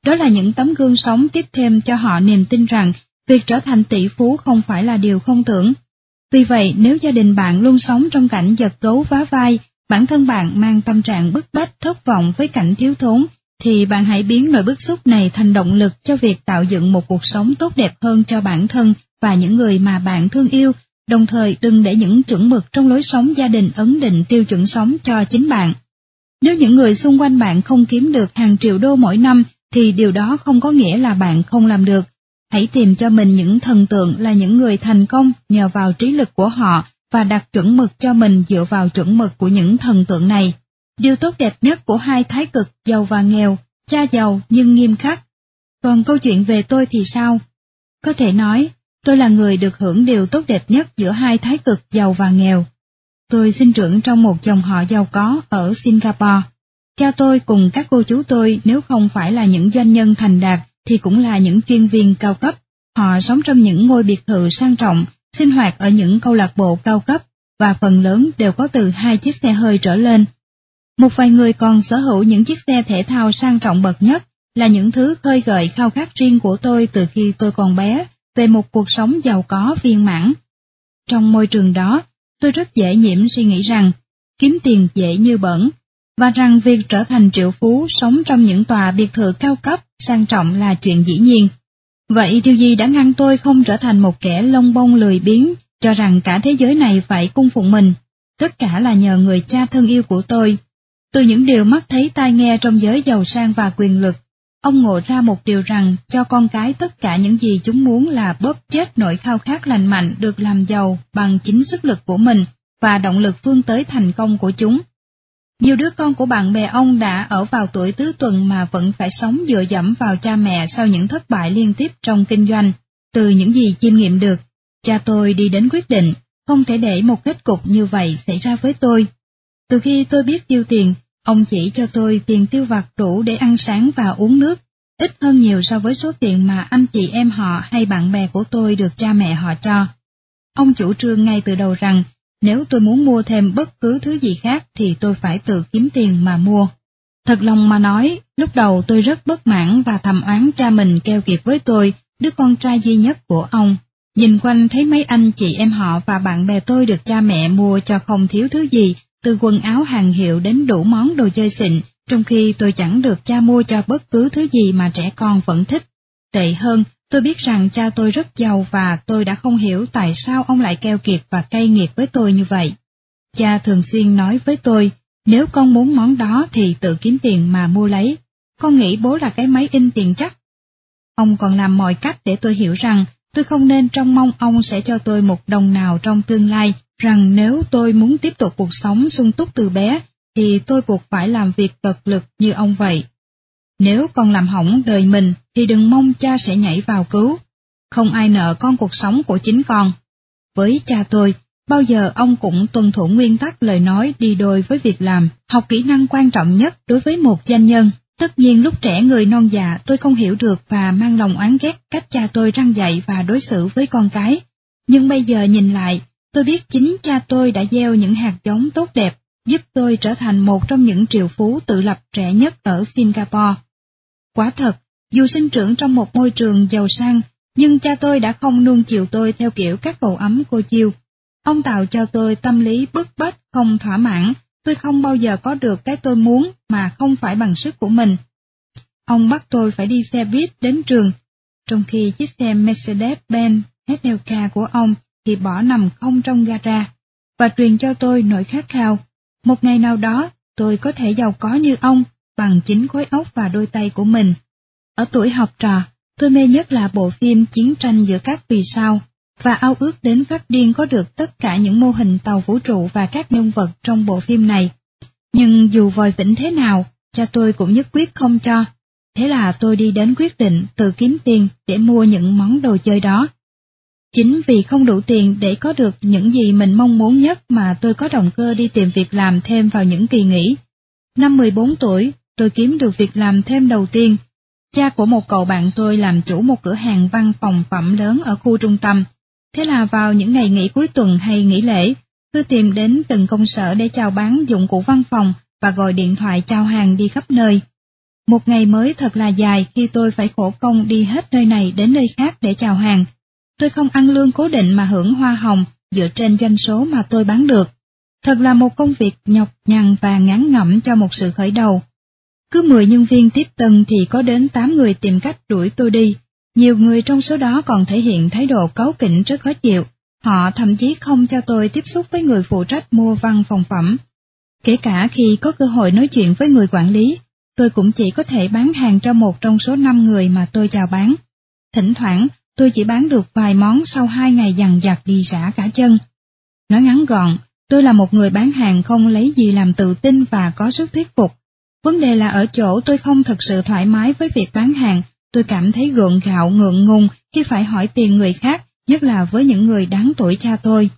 Đó là những tấm gương sống tiếp thêm cho họ niềm tin rằng việc trở thành tỷ phú không phải là điều không tưởng, vì vậy, nếu gia đình bạn luôn sống trong cảnh giật gấu vá vai, bản thân bạn mang tâm trạng bức bách thất vọng với cảnh thiếu thốn, thì bạn hãy biến nỗi bức xúc này thành động lực cho việc tạo dựng một cuộc sống tốt đẹp hơn cho bản thân và những người mà bạn thương yêu, đồng thời đừng để những chuẩn mực trong lối sống gia đình ấn định tiêu chuẩn sống cho chính bạn. Nếu những người xung quanh bạn không kiếm được hàng triệu đô mỗi năm, thì điều đó không có nghĩa là bạn không làm được, Hãy tìm cho mình những thần tượng là những người thành công nhờ vào trí lực của họ và đặt chuẩn mực cho mình dựa vào chuẩn mực của những thần tượng này. Điều tốt đẹp nhất của hai thái cực giàu và nghèo, cha giàu nhưng nghiêm khắc. Còn câu chuyện về tôi thì sao? Có thể nói, tôi là người được hưởng điều tốt đẹp nhất giữa hai thái cực giàu và nghèo. Tôi sinh trưởng trong một dòng họ giàu có ở Singapore. Cha tôi cùng các cô chú tôi nếu không phải là những doanh nhân thành đạt thì cũng là những chuyên viên cao cấp. Họ sống trong những ngôi biệt thự sang trọng, sinh hoạt ở những câu lạc bộ cao cấp và phần lớn đều có từ hai chiếc xe hơi trở lên. Một vài người còn sở hữu những chiếc xe thể thao sang trọng bậc nhất là những thứ khơi gợi khao khát riêng của tôi từ khi tôi còn bé về một cuộc sống giàu có viên mãn. Trong môi trường đó, tôi rất dễ nhiễm suy nghĩ rằng kiếm tiền dễ như bẩn, và rằng việc trở thành triệu phú sống trong những tòa biệt thự cao cấp, sang trọng là chuyện dĩ nhiên. Vậy điều gì đã ngăn tôi không trở thành một kẻ lông bông lười biếng, cho rằng cả thế giới này phải cung phụng mình? Tất cả là nhờ người cha thân yêu của tôi. Từ những điều mắt thấy tai nghe trong giới giàu sang và quyền lực, ông ngộ ra một điều rằng cho con cái tất cả những gì chúng muốn là bóp chết nỗi khao khát lành mạnh được làm giàu bằng chính sức lực của mình và động lực vươn tới thành công của chúng. Nhiều đứa con của bạn bè ông đã ở vào tuổi tứ tuần mà vẫn phải sống dựa dẫm vào cha mẹ sau những thất bại liên tiếp trong kinh doanh. Từ những gì chiêm nghiệm được, cha tôi đi đến quyết định, không thể để một kết cục như vậy xảy ra với tôi. Từ khi tôi biết tiêu tiền, Ông chỉ cho tôi tiền tiêu vặt đủ để ăn sáng và uống nước, ít hơn nhiều so với số tiền mà anh chị em họ hay bạn bè của tôi được cha mẹ họ cho. Ông chủ trương ngay từ đầu rằng nếu tôi muốn mua thêm bất cứ thứ gì khác thì tôi phải tự kiếm tiền mà mua. Thật lòng mà nói, lúc đầu tôi rất bất mãn và thầm oán cha mình keo kiệt với tôi, đứa con trai duy nhất của ông. Nhìn quanh thấy mấy anh chị em họ và bạn bè tôi được cha mẹ mua cho không thiếu thứ gì, từ quần áo hàng hiệu đến đủ món đồ chơi xịn, trong khi tôi chẳng được cha mua cho bất cứ thứ gì mà trẻ con vẫn thích. Tệ hơn, tôi biết rằng cha tôi rất giàu và tôi đã không hiểu tại sao ông lại keo kiệt và cay nghiệt với tôi như vậy. Cha thường xuyên nói với tôi, nếu con muốn món đó thì tự kiếm tiền mà mua lấy. Con nghĩ bố là cái máy in tiền chắc. Ông còn làm mọi cách để tôi hiểu rằng tôi không nên trông mong ông sẽ cho tôi một đồng nào trong tương lai, rằng nếu tôi muốn tiếp tục cuộc sống sung túc từ bé, thì tôi buộc phải làm việc tật lực như ông vậy. Nếu con làm hỏng đời mình thì đừng mong cha sẽ nhảy vào cứu. Không ai nợ con cuộc sống của chính con. Với cha tôi, bao giờ ông cũng tuân thủ nguyên tắc lời nói đi đôi với việc làm, học kỹ năng quan trọng nhất đối với một doanh nhân. Tất nhiên lúc trẻ người non già tôi không hiểu được và mang lòng oán ghét cách cha tôi răng dạy và đối xử với con cái. Nhưng bây giờ nhìn lại, tôi biết chính cha tôi đã gieo những hạt giống tốt đẹp, giúp tôi trở thành một trong những triệu phú tự lập trẻ nhất ở Singapore. Quả thật, dù sinh trưởng trong một môi trường giàu sang, nhưng cha tôi đã không nuông chiều tôi theo kiểu các cậu ấm cô chiêu. Ông tạo cho tôi tâm lý bức bách không thỏa mãn, tôi không bao giờ có được cái tôi muốn mà không phải bằng sức của mình. Ông bắt tôi phải đi xe buýt đến trường, trong khi chiếc xe Mercedes-Benz SLK của ông thì bỏ nằm không trong gara, và truyền cho tôi nỗi khát khao. Một ngày nào đó, tôi có thể giàu có như ông, bằng chính khối óc và đôi tay của mình. Ở tuổi học trò, tôi mê nhất là bộ phim Chiến tranh giữa các vì sao, và ao ước đến phát điên có được tất cả những mô hình tàu vũ trụ và các nhân vật trong bộ phim này. Nhưng dù vòi vĩnh thế nào, cha tôi cũng nhất quyết không cho. Thế là tôi đi đến quyết định tự kiếm tiền để mua những món đồ chơi đó. Chính vì không đủ tiền để có được những gì mình mong muốn nhất mà tôi có động cơ đi tìm việc làm thêm vào những kỳ nghỉ. Năm 14 tuổi, tôi kiếm được việc làm thêm đầu tiên. Cha của một cậu bạn tôi làm chủ một cửa hàng văn phòng phẩm lớn ở khu trung tâm. Thế là vào những ngày nghỉ cuối tuần hay nghỉ lễ, tôi tìm đến từng công sở để chào bán dụng cụ văn phòng và gọi điện thoại chào hàng đi khắp nơi. Một ngày mới thật là dài khi tôi phải khổ công đi hết nơi này đến nơi khác để chào hàng. Tôi không ăn lương cố định mà hưởng hoa hồng dựa trên doanh số mà tôi bán được. Thật là một công việc nhọc nhằn và ngán ngẩm cho một sự khởi đầu. Cứ 10 nhân viên tiếp tân thì có đến 8 người tìm cách đuổi tôi đi. Nhiều người trong số đó còn thể hiện thái độ cáu kỉnh rất khó chịu. Họ thậm chí không cho tôi tiếp xúc với người phụ trách mua văn phòng phẩm. Kể cả khi có cơ hội nói chuyện với người quản lý, tôi cũng chỉ có thể bán hàng cho một trong số 5 người mà tôi chào bán. Thỉnh thoảng, tôi chỉ bán được vài món sau hai ngày dằn vặt đi rã cả chân. Nói ngắn gọn, tôi là một người bán hàng không lấy gì làm tự tin và có sức thuyết phục. Vấn đề là ở chỗ tôi không thật sự thoải mái với việc bán hàng, tôi cảm thấy gượng gạo ngượng ngùng khi phải hỏi tiền người khác, nhất là với những người đáng tuổi cha tôi.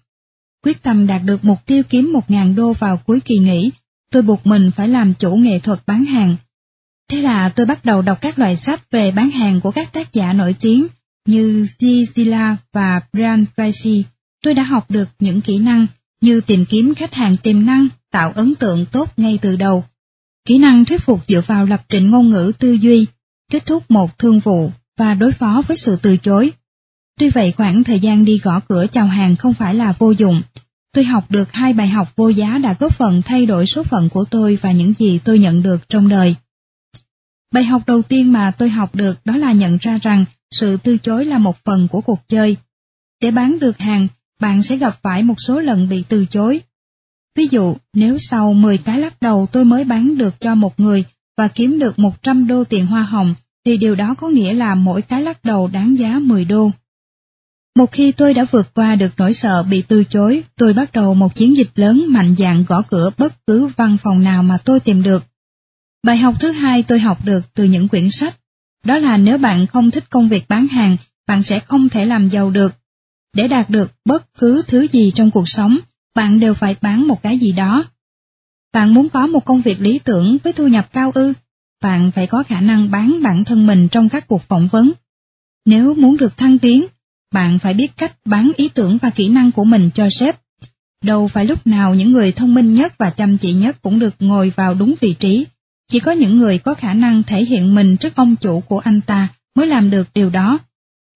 Quyết tâm đạt được mục tiêu kiếm một ngàn đô vào cuối kỳ nghỉ, tôi buộc mình phải làm chủ nghệ thuật bán hàng. Thế là tôi bắt đầu đọc các loại sách về bán hàng của các tác giả nổi tiếng như Zizila và Brian Tracy. Tôi đã học được những kỹ năng như tìm kiếm khách hàng tiềm năng, tạo ấn tượng tốt ngay từ đầu. Kỹ năng thuyết phục dựa vào lập trình ngôn ngữ tư duy, kết thúc một thương vụ và đối phó với sự từ chối. Tuy vậy khoảng thời gian đi gõ cửa chào hàng không phải là vô dụng. Tôi học được hai bài học vô giá đã góp phần thay đổi số phận của tôi và những gì tôi nhận được trong đời. Bài học đầu tiên mà tôi học được đó là nhận ra rằng sự từ chối là một phần của cuộc chơi. Để bán được hàng, bạn sẽ gặp phải một số lần bị từ chối. Ví dụ, nếu sau 10 cái lắc đầu tôi mới bán được cho một người và kiếm được 100 đô tiền hoa hồng, thì điều đó có nghĩa là mỗi cái lắc đầu đáng giá 10 đô. Một khi tôi đã vượt qua được nỗi sợ bị từ chối, tôi bắt đầu một chiến dịch lớn mạnh dạn gõ cửa bất cứ văn phòng nào mà tôi tìm được. Bài học thứ hai tôi học được từ những quyển sách, đó là nếu bạn không thích công việc bán hàng, bạn sẽ không thể làm giàu được. Để đạt được bất cứ thứ gì trong cuộc sống, bạn đều phải bán một cái gì đó. Bạn muốn có một công việc lý tưởng với thu nhập cao ư? Bạn phải có khả năng bán bản thân mình trong các cuộc phỏng vấn. Nếu muốn được thăng tiến, bạn phải biết cách bán ý tưởng và kỹ năng của mình cho sếp. Đâu phải lúc nào những người thông minh nhất và chăm chỉ nhất cũng được ngồi vào đúng vị trí. Chỉ có những người có khả năng thể hiện mình trước ông chủ của anh ta mới làm được điều đó.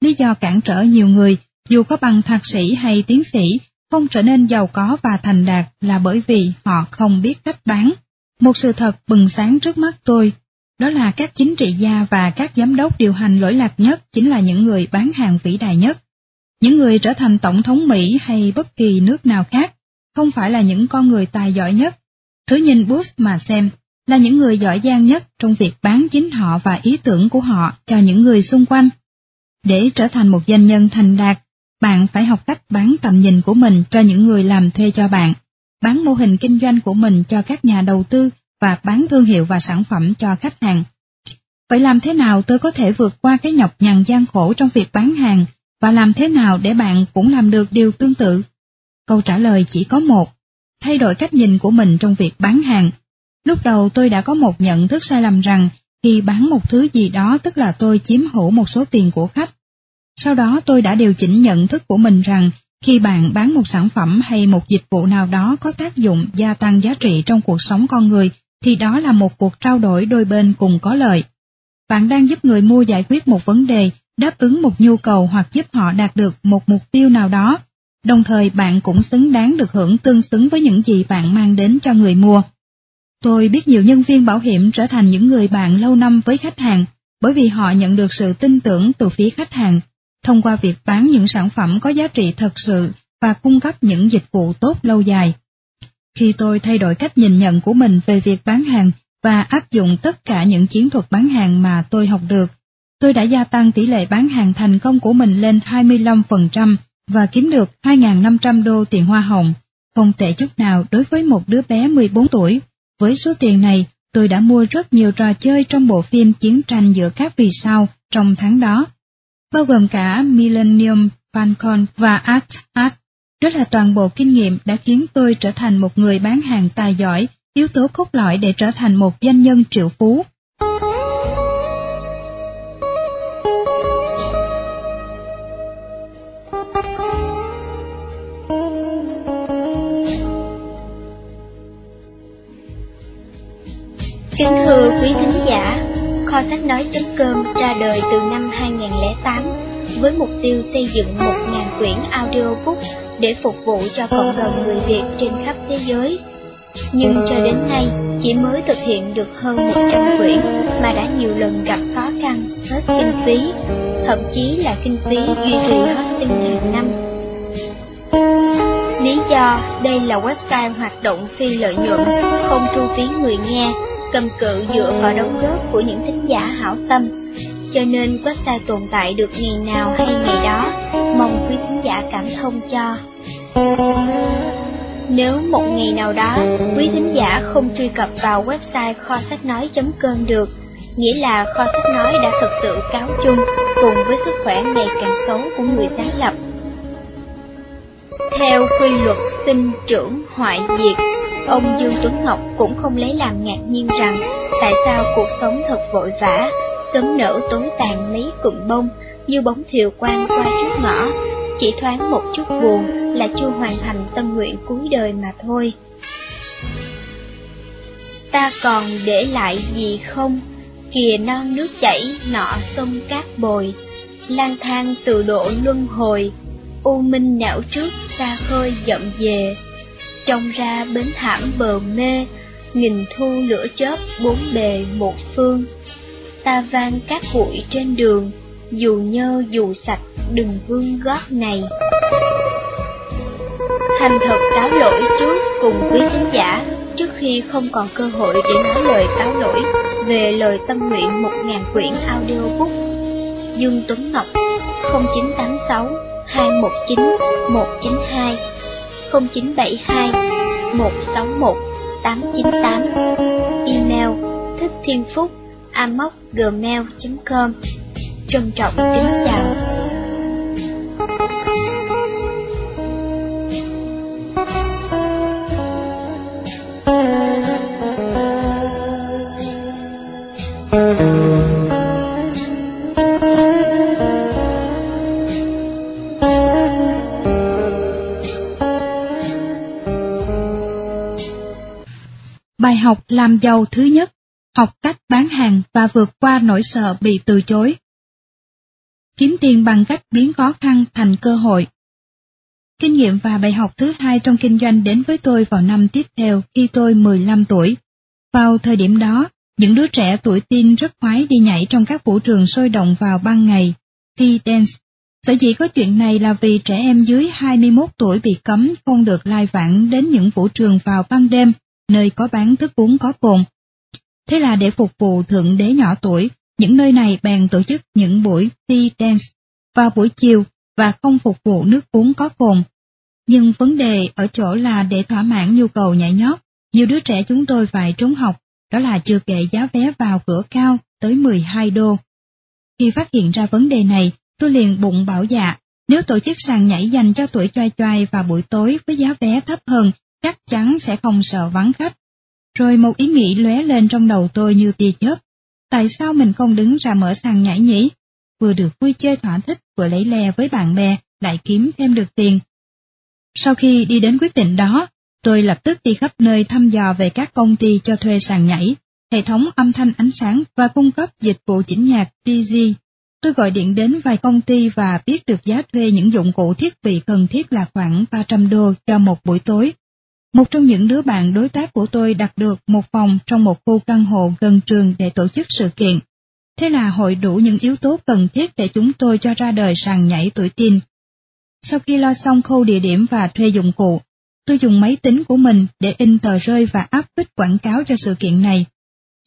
Lý do cản trở nhiều người, dù có bằng thạc sĩ hay tiến sĩ, không trở nên giàu có và thành đạt là bởi vì họ không biết cách bán. Một sự thật bừng sáng trước mắt tôi, đó là các chính trị gia và các giám đốc điều hành lỗi lạc nhất chính là những người bán hàng vĩ đại nhất. Những người trở thành tổng thống Mỹ hay bất kỳ nước nào khác, không phải là những con người tài giỏi nhất. Thử nhìn Bush mà xem, là những người giỏi giang nhất trong việc bán chính họ và ý tưởng của họ cho những người xung quanh. Để trở thành một doanh nhân thành đạt, bạn phải học cách bán tầm nhìn của mình cho những người làm thuê cho bạn, bán mô hình kinh doanh của mình cho các nhà đầu tư và bán thương hiệu và sản phẩm cho khách hàng. Vậy làm thế nào tôi có thể vượt qua cái nhọc nhằn gian khổ trong việc bán hàng và làm thế nào để bạn cũng làm được điều tương tự? Câu trả lời chỉ có một, thay đổi cách nhìn của mình trong việc bán hàng. Lúc đầu tôi đã có một nhận thức sai lầm rằng khi bán một thứ gì đó tức là tôi chiếm hữu một số tiền của khách. Sau đó tôi đã điều chỉnh nhận thức của mình rằng khi bạn bán một sản phẩm hay một dịch vụ nào đó có tác dụng gia tăng giá trị trong cuộc sống con người thì đó là một cuộc trao đổi đôi bên cùng có lợi. Bạn đang giúp người mua giải quyết một vấn đề, đáp ứng một nhu cầu hoặc giúp họ đạt được một mục tiêu nào đó. Đồng thời bạn cũng xứng đáng được hưởng tương xứng với những gì bạn mang đến cho người mua. Tôi biết nhiều nhân viên bảo hiểm trở thành những người bạn lâu năm với khách hàng bởi vì họ nhận được sự tin tưởng từ phía khách hàng thông qua việc bán những sản phẩm có giá trị thật sự và cung cấp những dịch vụ tốt lâu dài. Khi tôi thay đổi cách nhìn nhận của mình về việc bán hàng và áp dụng tất cả những chiến thuật bán hàng mà tôi học được, tôi đã gia tăng tỷ lệ bán hàng thành công của mình lên 25% và kiếm được 2.500 đô tiền hoa hồng, không tệ chút nào đối với một đứa bé 14 tuổi. Với số tiền này, tôi đã mua rất nhiều trò chơi trong bộ phim Chiến tranh giữa các vì sao trong tháng đó, bao gồm cả Millennium Falcon và Art Art. Đó là toàn bộ kinh nghiệm đã khiến tôi trở thành một người bán hàng tài giỏi, yếu tố cốt lõi để trở thành một doanh nhân triệu phú. Kính thưa quý thính giả, kho sách nói.com ra đời từ năm 2008 với mục tiêu xây dựng 1.000 quyển audiobook để phục vụ cho cộng đồng người Việt trên khắp thế giới. Nhưng cho đến nay, chỉ mới thực hiện được hơn 100 quyển mà đã nhiều lần gặp khó khăn, hết kinh phí, thậm chí là kinh phí duy trì hosting hàng năm. Lý do đây là website hoạt động phi lợi nhuận, không thu phí người nghe, cầm cự dựa vào đóng góp của những thính giả hảo tâm, cho nên website tồn tại được ngày nào hay ngày đó, mong quý thính giả cảm thông cho. Nếu một ngày nào đó quý thính giả không truy cập vào website kho sách nói.com được, nghĩa là kho sách nói đã thực sự cáo chung cùng với sức khỏe ngày càng xấu của người sáng lập. Theo quy luật sinh trưởng hoại diệt, ông Dương Tuấn Ngọc cũng không lấy làm ngạc nhiên rằng tại sao cuộc sống thật vội vã, sớm nở tối tàn lấy cụm bông như bóng thiều quang qua trước ngõ, chỉ thoáng một chút buồn là chưa hoàn thành tâm nguyện cuối đời mà thôi. Ta còn để lại gì không? Kìa non nước chảy, nọ sông cát bồi, lang thang từ độ luân hồi, u minh não trước xa khơi dậm về. Trông ra bến thảm bờ mê, nghìn thu lửa chớp bốn bề một phương. Ta vang các bụi trên đường, dù nhơ dù sạch đừng vương gót này. Thành thật cáo lỗi trước cùng quý khán giả trước khi không còn cơ hội để nói lời cáo lỗi về lời tâm nguyện một ngàn quyển audiobook. Dương Tuấn Ngọc 0986 219 192 0972 161 898 Email thích thiên phúc amocgmail.com Trân trọng kính chào. Thank you. Học làm giàu thứ nhất, học cách bán hàng và vượt qua nỗi sợ bị từ chối. Kiếm tiền bằng cách biến khó khăn thành cơ hội. Kinh nghiệm và bài học thứ hai trong kinh doanh đến với tôi vào năm tiếp theo khi tôi 15 tuổi. Vào thời điểm đó, những đứa trẻ tuổi teen rất khoái đi nhảy trong các vũ trường sôi động vào ban ngày, tea dance. Sở dĩ có chuyện này là vì trẻ em dưới 21 tuổi bị cấm không được lai vãng đến những vũ trường vào ban đêm, nơi có bán thức uống có cồn. Thế là để phục vụ thượng đế nhỏ tuổi, những nơi này bèn tổ chức những buổi tea dance vào buổi chiều và không phục vụ nước uống có cồn. Nhưng vấn đề ở chỗ là để thỏa mãn nhu cầu nhảy nhót, nhiều đứa trẻ chúng tôi phải trốn học đó là chưa kể giá vé vào cửa cao tới 12 đô. Khi phát hiện ra vấn đề này, tôi liền bụng bảo dạ, nếu tổ chức sàn nhảy dành cho tuổi choai choai vào buổi tối với giá vé thấp hơn, chắc chắn sẽ không sợ vắng khách. Rồi một ý nghĩ lóe lên trong đầu tôi như tia chớp. Tại sao mình không đứng ra mở sàn nhảy nhỉ? Vừa được vui chơi thỏa thích, vừa lấy le với bạn bè, lại kiếm thêm được tiền. Sau khi đi đến quyết định đó, Tôi lập tức đi khắp nơi thăm dò về các công ty cho thuê sàn nhảy, hệ thống âm thanh ánh sáng và cung cấp dịch vụ chỉnh nhạc DJ. Tôi gọi điện đến vài công ty và biết được giá thuê những dụng cụ thiết bị cần thiết là khoảng 300 đô cho một buổi tối. Một trong những đứa bạn đối tác của tôi đặt được một phòng trong một khu căn hộ gần trường để tổ chức sự kiện. Thế là hội đủ những yếu tố cần thiết để chúng tôi cho ra đời sàn nhảy tuổi tin. Sau khi lo xong khâu địa điểm và thuê dụng cụ, tôi dùng máy tính của mình để in tờ rơi và áp phích quảng cáo cho sự kiện này.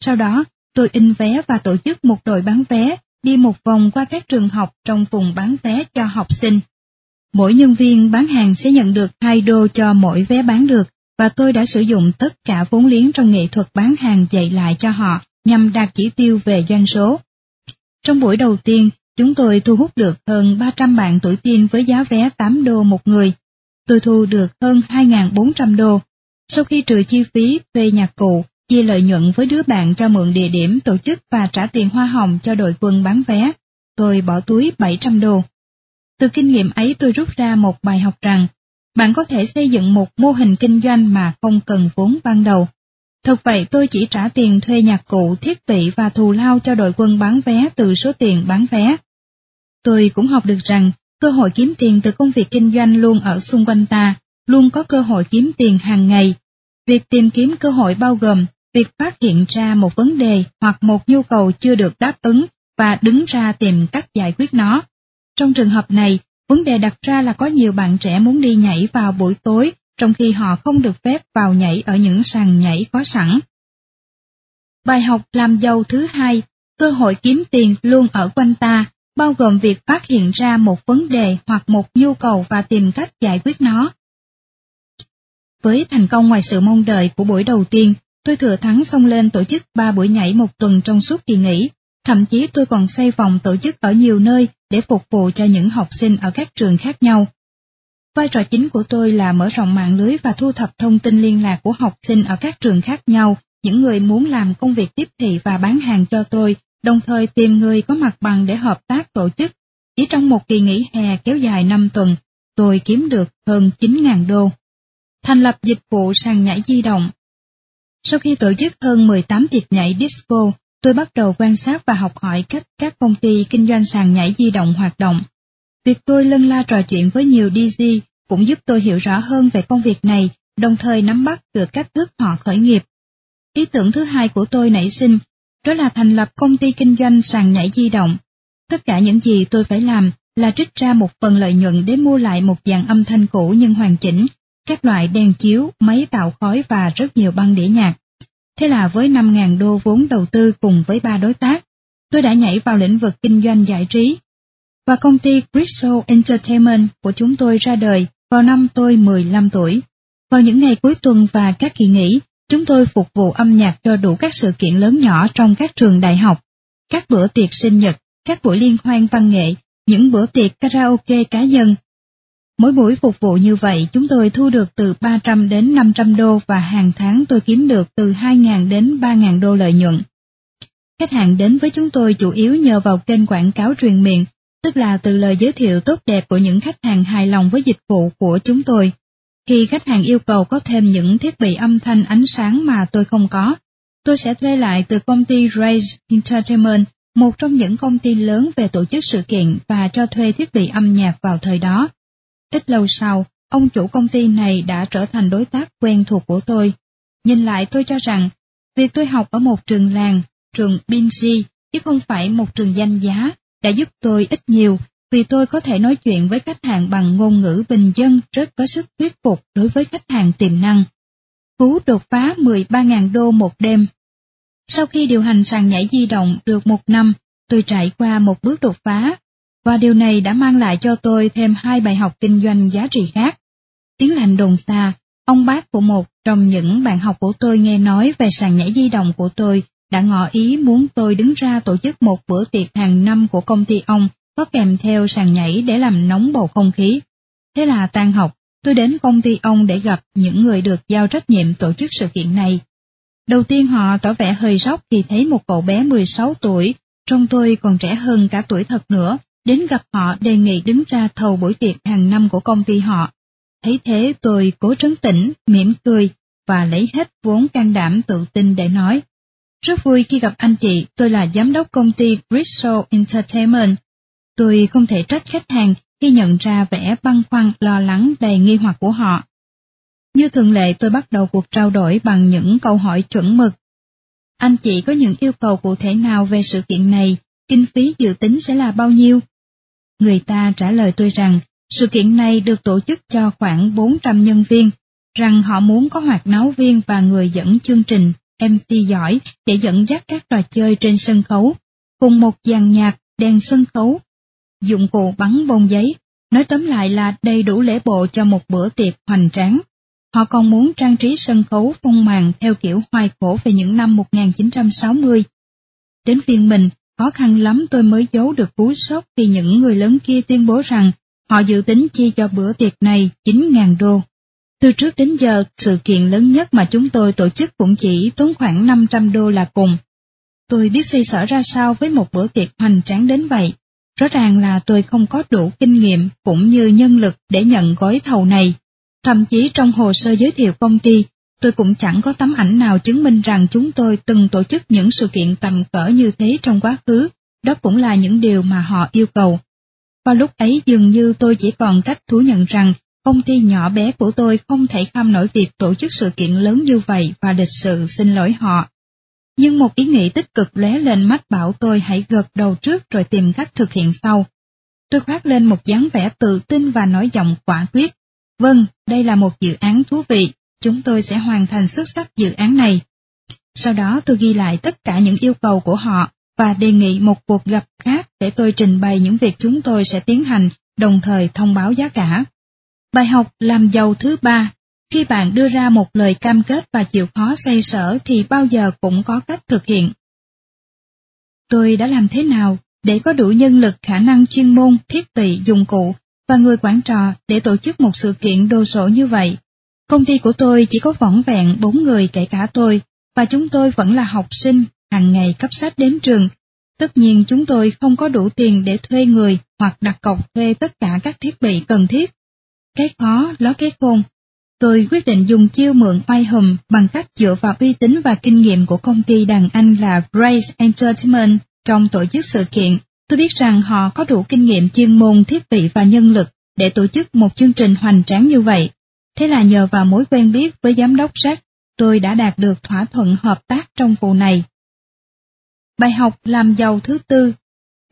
Sau đó, tôi in vé và tổ chức một đội bán vé, đi một vòng qua các trường học trong vùng bán vé cho học sinh. Mỗi nhân viên bán hàng sẽ nhận được 2 đô cho mỗi vé bán được, và tôi đã sử dụng tất cả vốn liếng trong nghệ thuật bán hàng dạy lại cho họ nhằm đạt chỉ tiêu về doanh số. Trong buổi đầu tiên, chúng tôi thu hút được hơn 300 bạn tuổi teen với giá vé 8 đô một người, tôi thu được hơn 2.400 đô. Sau khi trừ chi phí thuê nhạc cụ, chia lợi nhuận với đứa bạn cho mượn địa điểm tổ chức và trả tiền hoa hồng cho đội quân bán vé, tôi bỏ túi 700 đô. Từ kinh nghiệm ấy tôi rút ra một bài học rằng, bạn có thể xây dựng một mô hình kinh doanh mà không cần vốn ban đầu. Thực vậy tôi chỉ trả tiền thuê nhạc cụ, thiết bị và thù lao cho đội quân bán vé từ số tiền bán vé. Tôi cũng học được rằng Cơ hội kiếm tiền từ công việc kinh doanh luôn ở xung quanh ta, luôn có cơ hội kiếm tiền hàng ngày. Việc tìm kiếm cơ hội bao gồm việc phát hiện ra một vấn đề hoặc một nhu cầu chưa được đáp ứng và đứng ra tìm cách giải quyết nó. Trong trường hợp này, vấn đề đặt ra là có nhiều bạn trẻ muốn đi nhảy vào buổi tối trong khi họ không được phép vào nhảy ở những sàn nhảy có sẵn. Bài học làm giàu thứ hai, cơ hội kiếm tiền luôn ở quanh ta, bao gồm việc phát hiện ra một vấn đề hoặc một nhu cầu và tìm cách giải quyết nó. Với thành công ngoài sự mong đợi của buổi đầu tiên, tôi thừa thắng xông lên tổ chức 3 buổi nhảy một tuần trong suốt kỳ nghỉ, thậm chí tôi còn xây phòng tổ chức ở nhiều nơi để phục vụ cho những học sinh ở các trường khác nhau. Vai trò chính của tôi là mở rộng mạng lưới và thu thập thông tin liên lạc của học sinh ở các trường khác nhau, những người muốn làm công việc tiếp thị và bán hàng cho tôi đồng thời tìm người có mặt bằng để hợp tác tổ chức. Chỉ trong một kỳ nghỉ hè kéo dài 5 tuần, tôi kiếm được hơn 9.000 đô. Thành lập dịch vụ sàn nhảy di động. Sau khi tổ chức hơn 18 tiệc nhảy disco, tôi bắt đầu quan sát và học hỏi cách các công ty kinh doanh sàn nhảy di động hoạt động. Việc tôi lân la trò chuyện với nhiều DJ cũng giúp tôi hiểu rõ hơn về công việc này, đồng thời nắm bắt được cách thức họ khởi nghiệp. Ý tưởng thứ hai của tôi nảy sinh đó là thành lập công ty kinh doanh sàn nhảy di động. Tất cả những gì tôi phải làm là trích ra một phần lợi nhuận để mua lại một dàn âm thanh cũ nhưng hoàn chỉnh, các loại đèn chiếu, máy tạo khói và rất nhiều băng đĩa nhạc. Thế là với 5.000 đô vốn đầu tư cùng với ba đối tác, tôi đã nhảy vào lĩnh vực kinh doanh giải trí. Và công ty Crystal Entertainment của chúng tôi ra đời vào năm tôi 15 tuổi. Vào những ngày cuối tuần và các kỳ nghỉ, Chúng tôi phục vụ âm nhạc cho đủ các sự kiện lớn nhỏ trong các trường đại học, các bữa tiệc sinh nhật, các buổi liên hoan văn nghệ, những bữa tiệc karaoke cá nhân. Mỗi buổi phục vụ như vậy chúng tôi thu được từ 300 đến 500 đô và hàng tháng tôi kiếm được từ 2.000 đến 3.000 đô lợi nhuận. Khách hàng đến với chúng tôi chủ yếu nhờ vào kênh quảng cáo truyền miệng, tức là từ lời giới thiệu tốt đẹp của những khách hàng hài lòng với dịch vụ của chúng tôi. Khi khách hàng yêu cầu có thêm những thiết bị âm thanh ánh sáng mà tôi không có, tôi sẽ thuê lại từ công ty Raise Entertainment, một trong những công ty lớn về tổ chức sự kiện và cho thuê thiết bị âm nhạc vào thời đó. Ít lâu sau, ông chủ công ty này đã trở thành đối tác quen thuộc của tôi. Nhìn lại tôi cho rằng, việc tôi học ở một trường làng, trường Binzi, chứ không phải một trường danh giá, đã giúp tôi ít nhiều vì tôi có thể nói chuyện với khách hàng bằng ngôn ngữ bình dân rất có sức thuyết phục đối với khách hàng tiềm năng. Cú đột phá 13.000 đô một đêm. Sau khi điều hành sàn nhảy di động được một năm, tôi trải qua một bước đột phá, và điều này đã mang lại cho tôi thêm hai bài học kinh doanh giá trị khác. Tiếng lành đồn xa, ông bác của một trong những bạn học của tôi nghe nói về sàn nhảy di động của tôi đã ngỏ ý muốn tôi đứng ra tổ chức một bữa tiệc hàng năm của công ty ông có kèm theo sàn nhảy để làm nóng bầu không khí. Thế là tan học, tôi đến công ty ông để gặp những người được giao trách nhiệm tổ chức sự kiện này. Đầu tiên họ tỏ vẻ hơi sốc khi thấy một cậu bé 16 tuổi, trong tôi còn trẻ hơn cả tuổi thật nữa, đến gặp họ đề nghị đứng ra thầu buổi tiệc hàng năm của công ty họ. Thấy thế tôi cố trấn tĩnh, mỉm cười và lấy hết vốn can đảm tự tin để nói. Rất vui khi gặp anh chị, tôi là giám đốc công ty Crystal Entertainment. Tôi không thể trách khách hàng khi nhận ra vẻ băn khoăn lo lắng đầy nghi hoặc của họ. Như thường lệ tôi bắt đầu cuộc trao đổi bằng những câu hỏi chuẩn mực. Anh chị có những yêu cầu cụ thể nào về sự kiện này, kinh phí dự tính sẽ là bao nhiêu? Người ta trả lời tôi rằng, sự kiện này được tổ chức cho khoảng 400 nhân viên, rằng họ muốn có hoạt náo viên và người dẫn chương trình MC giỏi để dẫn dắt các trò chơi trên sân khấu, cùng một dàn nhạc, đèn sân khấu, dụng cụ bắn bông giấy, nói tóm lại là đầy đủ lễ bộ cho một bữa tiệc hoành tráng. Họ còn muốn trang trí sân khấu phong màn theo kiểu hoài cổ về những năm 1960. Đến phiên mình, khó khăn lắm tôi mới giấu được cú sốc khi những người lớn kia tuyên bố rằng họ dự tính chi cho bữa tiệc này 9.000 đô. Từ trước đến giờ, sự kiện lớn nhất mà chúng tôi tổ chức cũng chỉ tốn khoảng 500 đô là cùng. Tôi biết suy sở ra sao với một bữa tiệc hoành tráng đến vậy. Rõ ràng là tôi không có đủ kinh nghiệm cũng như nhân lực để nhận gói thầu này. Thậm chí trong hồ sơ giới thiệu công ty, tôi cũng chẳng có tấm ảnh nào chứng minh rằng chúng tôi từng tổ chức những sự kiện tầm cỡ như thế trong quá khứ. Đó cũng là những điều mà họ yêu cầu. Vào lúc ấy dường như tôi chỉ còn cách thú nhận rằng công ty nhỏ bé của tôi không thể kham nổi việc tổ chức sự kiện lớn như vậy và lịch sự xin lỗi họ. Nhưng một ý nghĩ tích cực lóe lên mắt bảo tôi hãy gật đầu trước rồi tìm cách thực hiện sau. Tôi khoác lên một dáng vẻ tự tin và nói giọng quả quyết. Vâng, đây là một dự án thú vị, chúng tôi sẽ hoàn thành xuất sắc dự án này. Sau đó tôi ghi lại tất cả những yêu cầu của họ và đề nghị một cuộc gặp khác để tôi trình bày những việc chúng tôi sẽ tiến hành, đồng thời thông báo giá cả. Bài học làm giàu thứ ba, khi bạn đưa ra một lời cam kết và chịu khó xoay sở thì bao giờ cũng có cách thực hiện. Tôi đã làm thế nào để có đủ nhân lực khả năng chuyên môn, thiết bị, dụng cụ và người quản trò để tổ chức một sự kiện đồ sộ như vậy? Công ty của tôi chỉ có vỏn vẹn bốn người kể cả tôi, và chúng tôi vẫn là học sinh, hàng ngày cấp sách đến trường. Tất nhiên chúng tôi không có đủ tiền để thuê người hoặc đặt cọc thuê tất cả các thiết bị cần thiết. Cái khó ló cái khôn. Tôi quyết định dùng chiêu mượn oai hùm bằng cách dựa vào uy tín và kinh nghiệm của công ty đàn anh là Brace Entertainment trong tổ chức sự kiện. Tôi biết rằng họ có đủ kinh nghiệm chuyên môn, thiết bị và nhân lực để tổ chức một chương trình hoành tráng như vậy. Thế là nhờ vào mối quen biết với giám đốc Jack, tôi đã đạt được thỏa thuận hợp tác trong vụ này. Bài học làm giàu thứ tư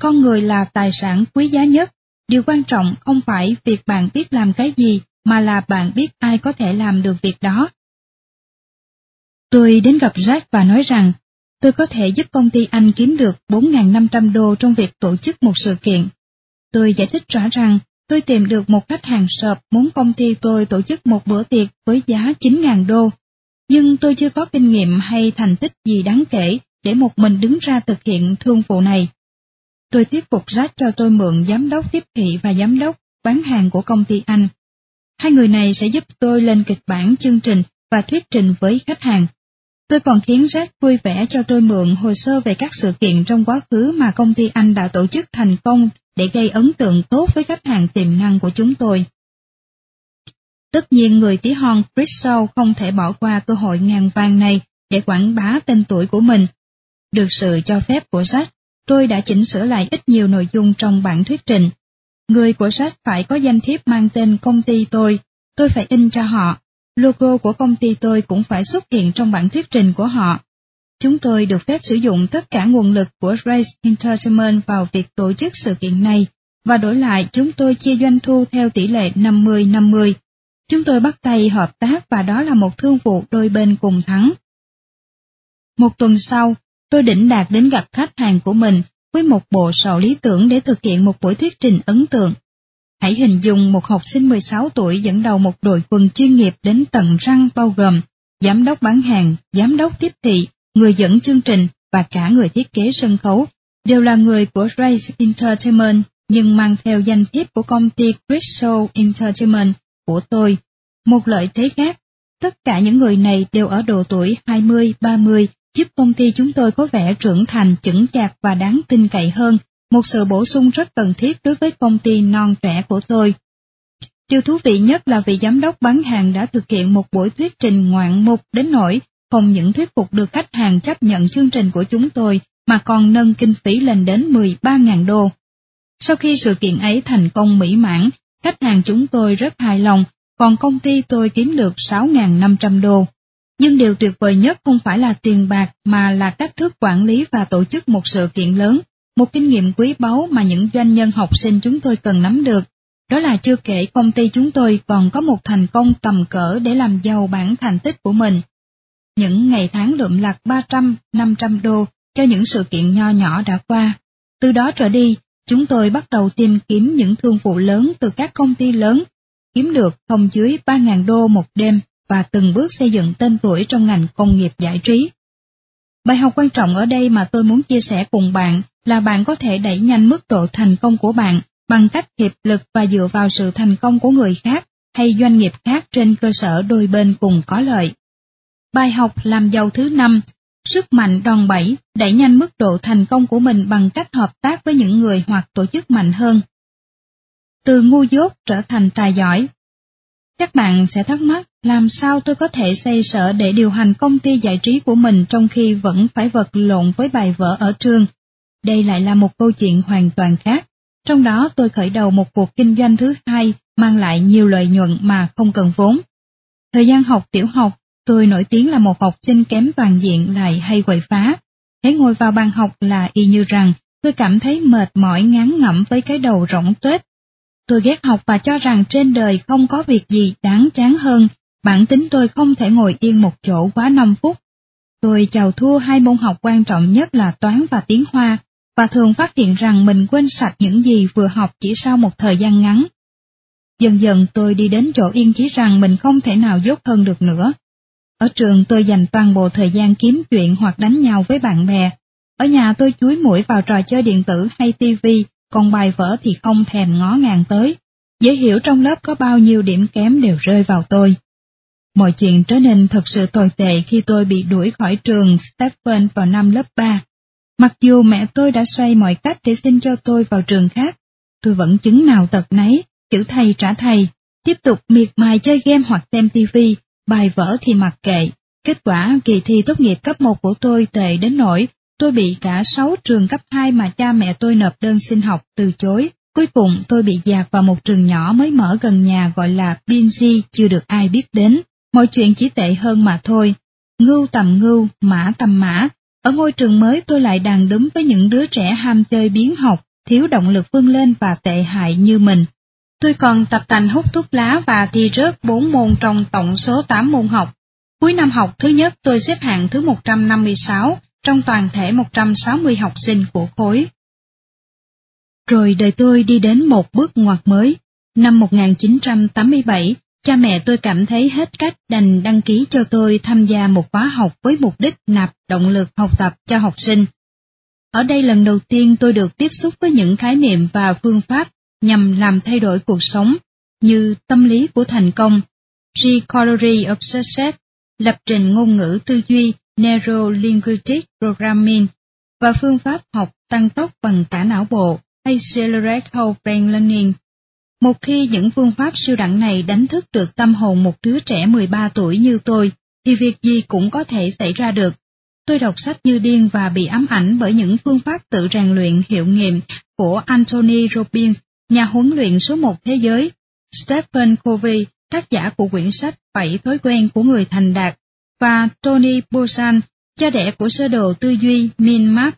Con người là tài sản quý giá nhất. Điều quan trọng không phải việc bạn biết làm cái gì, mà là bạn biết ai có thể làm được việc đó. Tôi đến gặp Jack và nói rằng, tôi có thể giúp công ty anh kiếm được 4.500 đô trong việc tổ chức một sự kiện. Tôi giải thích rõ rằng, tôi tìm được một khách hàng sợp muốn công ty tôi tổ chức một bữa tiệc với giá 9.000 đô. Nhưng tôi chưa có kinh nghiệm hay thành tích gì đáng kể để một mình đứng ra thực hiện thương vụ này. Tôi thuyết phục rách cho tôi mượn giám đốc tiếp thị và giám đốc bán hàng của công ty anh. Hai người này sẽ giúp tôi lên kịch bản chương trình và thuyết trình với khách hàng. Tôi còn khiến Jack vui vẻ cho tôi mượn hồ sơ về các sự kiện trong quá khứ mà công ty anh đã tổ chức thành công để gây ấn tượng tốt với khách hàng tiềm năng của chúng tôi. Tất nhiên người tí hon Chris Shaw không thể bỏ qua cơ hội ngàn vàng này để quảng bá tên tuổi của mình. Được sự cho phép của sách, tôi đã chỉnh sửa lại ít nhiều nội dung trong bản thuyết trình. Người của sách phải có danh thiếp mang tên công ty tôi, tôi phải in cho họ. Logo của công ty tôi cũng phải xuất hiện trong bản thuyết trình của họ. Chúng tôi được phép sử dụng tất cả nguồn lực của Race Entertainment vào việc tổ chức sự kiện này, và đổi lại chúng tôi chia doanh thu theo tỷ lệ 50-50. Chúng tôi bắt tay hợp tác và đó là một thương vụ đôi bên cùng thắng. Một tuần sau, tôi đỉnh đạt đến gặp khách hàng của mình với một bộ sầu lý tưởng để thực hiện một buổi thuyết trình ấn tượng. Hãy hình dung một học sinh 16 tuổi dẫn đầu một đội quân chuyên nghiệp đến tận răng bao gồm giám đốc bán hàng, giám đốc tiếp thị, người dẫn chương trình và cả người thiết kế sân khấu đều là người của Race Entertainment nhưng mang theo danh thiếp của công ty Crystal Entertainment của tôi. Một lợi thế khác, tất cả những người này đều ở độ tuổi 20-30 giúp công ty chúng tôi có vẻ trưởng thành, chững chạc và đáng tin cậy hơn, một sự bổ sung rất cần thiết đối với công ty non trẻ của tôi. Điều thú vị nhất là vị giám đốc bán hàng đã thực hiện một buổi thuyết trình ngoạn mục đến nỗi không những thuyết phục được khách hàng chấp nhận chương trình của chúng tôi mà còn nâng kinh phí lên đến 13.000 đô. Sau khi sự kiện ấy thành công mỹ mãn, khách hàng chúng tôi rất hài lòng, còn công ty tôi kiếm được 6.500 đô. Nhưng điều tuyệt vời nhất không phải là tiền bạc mà là cách thức quản lý và tổ chức một sự kiện lớn, một kinh nghiệm quý báu mà những doanh nhân học sinh chúng tôi cần nắm được. Đó là chưa kể công ty chúng tôi còn có một thành công tầm cỡ để làm giàu bản thành tích của mình. Những ngày tháng lượm lặt 300, 500 đô cho những sự kiện nho nhỏ đã qua. Từ đó trở đi, chúng tôi bắt đầu tìm kiếm những thương vụ lớn từ các công ty lớn, kiếm được không dưới 3.000 đô một đêm và từng bước xây dựng tên tuổi trong ngành công nghiệp giải trí. Bài học quan trọng ở đây mà tôi muốn chia sẻ cùng bạn là bạn có thể đẩy nhanh mức độ thành công của bạn bằng cách hiệp lực và dựa vào sự thành công của người khác hay doanh nghiệp khác trên cơ sở đôi bên cùng có lợi. Bài học làm giàu thứ năm, sức mạnh đòn bẩy, đẩy nhanh mức độ thành công của mình bằng cách hợp tác với những người hoặc tổ chức mạnh hơn. Từ ngu dốt trở thành tài giỏi. Các bạn sẽ thắc mắc làm sao tôi có thể xây sở để điều hành công ty giải trí của mình trong khi vẫn phải vật lộn với bài vở ở trường. Đây lại là một câu chuyện hoàn toàn khác. Trong đó tôi khởi đầu một cuộc kinh doanh thứ hai mang lại nhiều lợi nhuận mà không cần vốn. Thời gian học tiểu học, tôi nổi tiếng là một học sinh kém toàn diện lại hay quậy phá. Thế ngồi vào bàn học là y như rằng tôi cảm thấy mệt mỏi ngán ngẩm với cái đầu rỗng tuếch. Tôi ghét học và cho rằng trên đời không có việc gì đáng chán hơn Bản tính tôi không thể ngồi yên một chỗ quá 5 phút. Tôi chào thua hai môn học quan trọng nhất là toán và tiếng Hoa, và thường phát hiện rằng mình quên sạch những gì vừa học chỉ sau một thời gian ngắn. Dần dần tôi đi đến chỗ yên chí rằng mình không thể nào dốt hơn được nữa. Ở trường tôi dành toàn bộ thời gian kiếm chuyện hoặc đánh nhau với bạn bè. Ở nhà tôi chuối mũi vào trò chơi điện tử hay tivi, còn bài vở thì không thèm ngó ngàng tới. Dễ hiểu trong lớp có bao nhiêu điểm kém đều rơi vào tôi. Mọi chuyện trở nên thật sự tồi tệ khi tôi bị đuổi khỏi trường Stephen vào năm lớp 3. Mặc dù mẹ tôi đã xoay mọi cách để xin cho tôi vào trường khác, tôi vẫn chứng nào tật nấy, chữ thầy trả thầy, tiếp tục miệt mài chơi game hoặc xem tivi, bài vở thì mặc kệ. Kết quả kỳ thi tốt nghiệp cấp 1 của tôi tệ đến nỗi tôi bị cả 6 trường cấp 2 mà cha mẹ tôi nộp đơn xin học từ chối. Cuối cùng tôi bị dạt vào một trường nhỏ mới mở gần nhà gọi là Binzi chưa được ai biết đến. Mọi chuyện chỉ tệ hơn mà thôi. Ngưu tầm ngưu, mã tầm mã. Ở ngôi trường mới tôi lại đàn đúm với những đứa trẻ ham chơi biến học, thiếu động lực vươn lên và tệ hại như mình. Tôi còn tập tành hút thuốc lá và thi rớt 4 môn trong tổng số 8 môn học. Cuối năm học thứ nhất tôi xếp hạng thứ 156 trong toàn thể 160 học sinh của khối. Rồi đời tôi đi đến một bước ngoặt mới. Năm 1987, Cha mẹ tôi cảm thấy hết cách đành đăng ký cho tôi tham gia một khóa học với mục đích nạp động lực học tập cho học sinh. Ở đây lần đầu tiên tôi được tiếp xúc với những khái niệm và phương pháp nhằm làm thay đổi cuộc sống, như tâm lý của thành công, Psychology of Success, lập trình ngôn ngữ tư duy Neuro-Linguistic Programming và phương pháp học tăng tốc bằng cả não bộ Accelerate Whole Brain Learning. Một khi những phương pháp siêu đẳng này đánh thức được tâm hồn một đứa trẻ 13 tuổi như tôi, thì việc gì cũng có thể xảy ra được. Tôi đọc sách như điên và bị ám ảnh bởi những phương pháp tự rèn luyện hiệu nghiệm của Anthony Robbins, nhà huấn luyện số một thế giới, Stephen Covey, tác giả của quyển sách Bảy thói quen của người thành đạt, và Tony Bosan, cha đẻ của sơ đồ tư duy Minmap.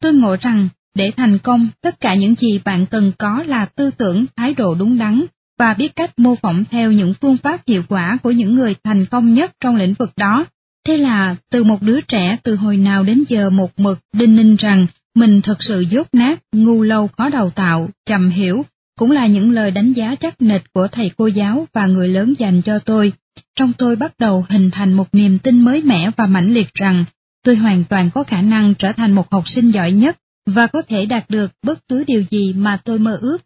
Tôi ngộ rằng, để thành công, tất cả những gì bạn cần có là tư tưởng, thái độ đúng đắn, và biết cách mô phỏng theo những phương pháp hiệu quả của những người thành công nhất trong lĩnh vực đó. Thế là, từ một đứa trẻ từ hồi nào đến giờ một mực đinh ninh rằng mình thật sự dốt nát, ngu lâu khó đào tạo, chậm hiểu, cũng là những lời đánh giá chắc nịch của thầy cô giáo và người lớn dành cho tôi. Trong tôi bắt đầu hình thành một niềm tin mới mẻ và mãnh liệt rằng tôi hoàn toàn có khả năng trở thành một học sinh giỏi nhất và có thể đạt được bất cứ điều gì mà tôi mơ ước.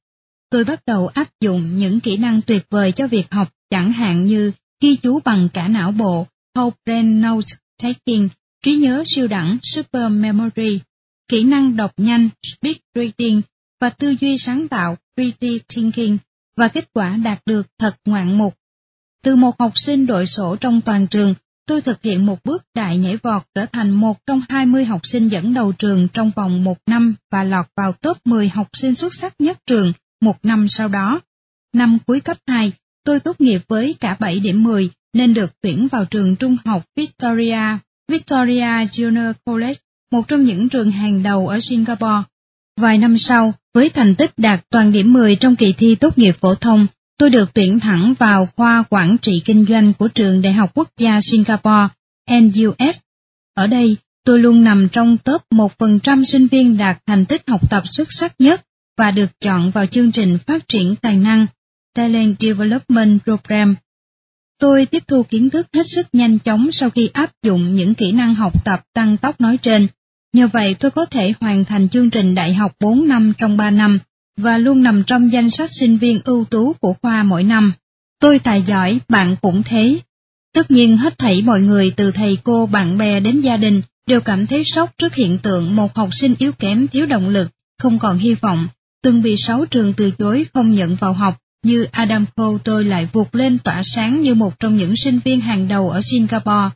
Tôi bắt đầu áp dụng những kỹ năng tuyệt vời cho việc học chẳng hạn như ghi chú bằng cả não bộ, whole brain note taking, trí nhớ siêu đẳng super memory, kỹ năng đọc nhanh speed reading và tư duy sáng tạo critical thinking và kết quả đạt được thật ngoạn mục. Từ một học sinh đội sổ trong toàn trường, tôi thực hiện một bước đại nhảy vọt trở thành một trong 20 học sinh dẫn đầu trường trong vòng một năm và lọt vào top 10 học sinh xuất sắc nhất trường một năm sau đó. Năm cuối cấp 2, tôi tốt nghiệp với cả 7 điểm 10 nên được tuyển vào trường trung học Victoria, Victoria Junior College, một trong những trường hàng đầu ở Singapore. Vài năm sau, với thành tích đạt toàn điểm 10 trong kỳ thi tốt nghiệp phổ thông, tôi được tuyển thẳng vào khoa quản trị kinh doanh của trường Đại học Quốc gia Singapore, NUS. Ở đây, tôi luôn nằm trong top 1% sinh viên đạt thành tích học tập xuất sắc nhất và được chọn vào chương trình phát triển tài năng Talent Development Program. Tôi tiếp thu kiến thức hết sức nhanh chóng sau khi áp dụng những kỹ năng học tập tăng tốc nói trên. Nhờ vậy tôi có thể hoàn thành chương trình đại học 4 năm trong 3 năm và luôn nằm trong danh sách sinh viên ưu tú của khoa mỗi năm. Tôi tài giỏi, bạn cũng thế. Tất nhiên hết thảy mọi người từ thầy cô, bạn bè đến gia đình đều cảm thấy sốc trước hiện tượng một học sinh yếu kém thiếu động lực, không còn hy vọng, từng bị sáu trường từ chối không nhận vào học, như Adam Cole tôi lại vụt lên tỏa sáng như một trong những sinh viên hàng đầu ở Singapore.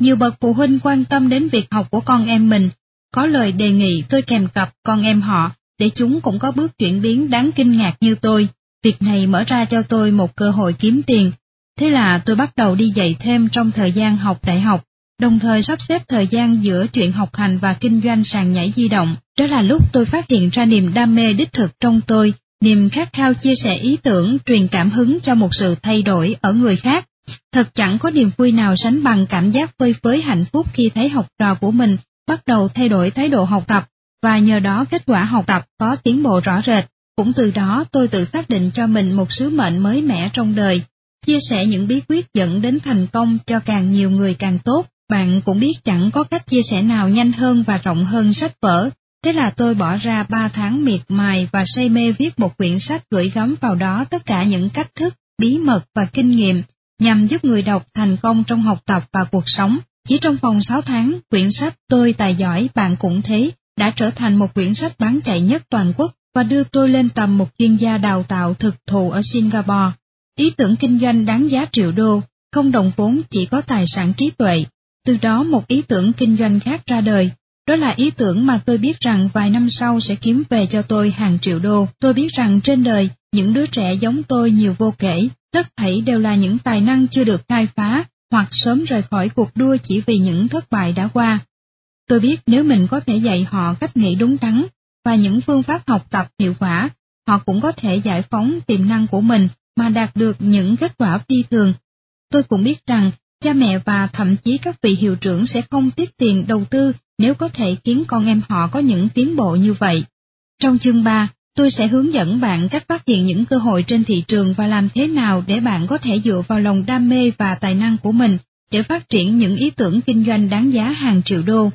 Nhiều bậc phụ huynh quan tâm đến việc học của con em mình, có lời đề nghị tôi kèm cặp con em họ để chúng cũng có bước chuyển biến đáng kinh ngạc như tôi. Việc này mở ra cho tôi một cơ hội kiếm tiền. Thế là tôi bắt đầu đi dạy thêm trong thời gian học đại học, đồng thời sắp xếp thời gian giữa chuyện học hành và kinh doanh sàn nhảy di động. Đó là lúc tôi phát hiện ra niềm đam mê đích thực trong tôi, niềm khát khao chia sẻ ý tưởng, truyền cảm hứng cho một sự thay đổi ở người khác. Thật chẳng có niềm vui nào sánh bằng cảm giác phơi phới hạnh phúc khi thấy học trò của mình bắt đầu thay đổi thái độ học tập, và nhờ đó kết quả học tập có tiến bộ rõ rệt. Cũng từ đó tôi tự xác định cho mình một sứ mệnh mới mẻ trong đời, chia sẻ những bí quyết dẫn đến thành công cho càng nhiều người càng tốt. Bạn cũng biết chẳng có cách chia sẻ nào nhanh hơn và rộng hơn sách vở, thế là tôi bỏ ra 3 tháng miệt mài và say mê viết một quyển sách gửi gắm vào đó tất cả những cách thức, bí mật và kinh nghiệm nhằm giúp người đọc thành công trong học tập và cuộc sống. Chỉ trong vòng 6 tháng, quyển sách Tôi tài giỏi bạn cũng thế đã trở thành một quyển sách bán chạy nhất toàn quốc và đưa tôi lên tầm một chuyên gia đào tạo thực thụ ở Singapore. Ý tưởng kinh doanh đáng giá triệu đô, không đồng vốn chỉ có tài sản trí tuệ. Từ đó một ý tưởng kinh doanh khác ra đời. Đó là ý tưởng mà tôi biết rằng vài năm sau sẽ kiếm về cho tôi hàng triệu đô. Tôi biết rằng trên đời, những đứa trẻ giống tôi nhiều vô kể, tất thảy đều là những tài năng chưa được khai phá hoặc sớm rời khỏi cuộc đua chỉ vì những thất bại đã qua. Tôi biết nếu mình có thể dạy họ cách nghĩ đúng đắn và những phương pháp học tập hiệu quả, họ cũng có thể giải phóng tiềm năng của mình mà đạt được những kết quả phi thường. Tôi cũng biết rằng cha mẹ và thậm chí các vị hiệu trưởng sẽ không tiếc tiền đầu tư nếu có thể khiến con em họ có những tiến bộ như vậy. Trong chương 3, tôi sẽ hướng dẫn bạn cách phát hiện những cơ hội trên thị trường và làm thế nào để bạn có thể dựa vào lòng đam mê và tài năng của mình để phát triển những ý tưởng kinh doanh đáng giá hàng triệu đô.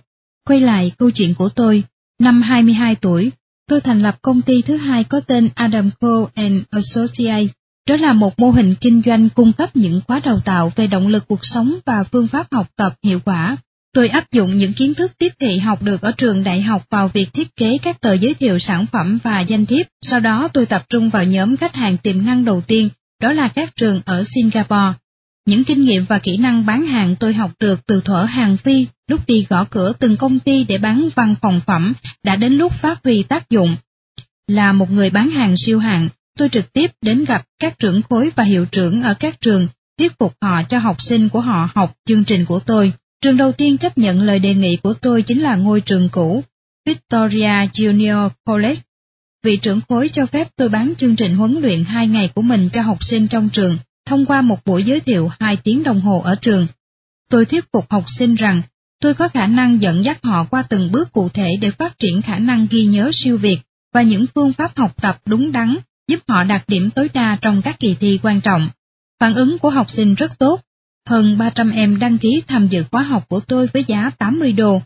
Quay lại câu chuyện của tôi, năm 22 tuổi, tôi thành lập công ty thứ hai có tên Adam Co and Associates. Đó là một mô hình kinh doanh cung cấp những khóa đào tạo về động lực cuộc sống và phương pháp học tập hiệu quả. Tôi áp dụng những kiến thức tiếp thị học được ở trường đại học vào việc thiết kế các tờ giới thiệu sản phẩm và danh thiếp. Sau đó tôi tập trung vào nhóm khách hàng tiềm năng đầu tiên, đó là các trường ở Singapore. Những kinh nghiệm và kỹ năng bán hàng tôi học được từ thuở hàng phi lúc đi gõ cửa từng công ty để bán văn phòng phẩm đã đến lúc phát huy tác dụng. Là một người bán hàng siêu hạng, tôi trực tiếp đến gặp các trưởng khối và hiệu trưởng ở các trường, thuyết phục họ cho học sinh của họ học chương trình của tôi. Trường đầu tiên chấp nhận lời đề nghị của tôi chính là ngôi trường cũ, Victoria Junior College. Vị trưởng khối cho phép tôi bán chương trình huấn luyện hai ngày của mình cho học sinh trong trường thông qua một buổi giới thiệu hai tiếng đồng hồ ở trường. Tôi thuyết phục học sinh rằng tôi có khả năng dẫn dắt họ qua từng bước cụ thể để phát triển khả năng ghi nhớ siêu việt và những phương pháp học tập đúng đắn giúp họ đạt điểm tối đa trong các kỳ thi quan trọng. Phản ứng của học sinh rất tốt. Hơn 300 em đăng ký tham dự khóa học của tôi với giá 80 đô.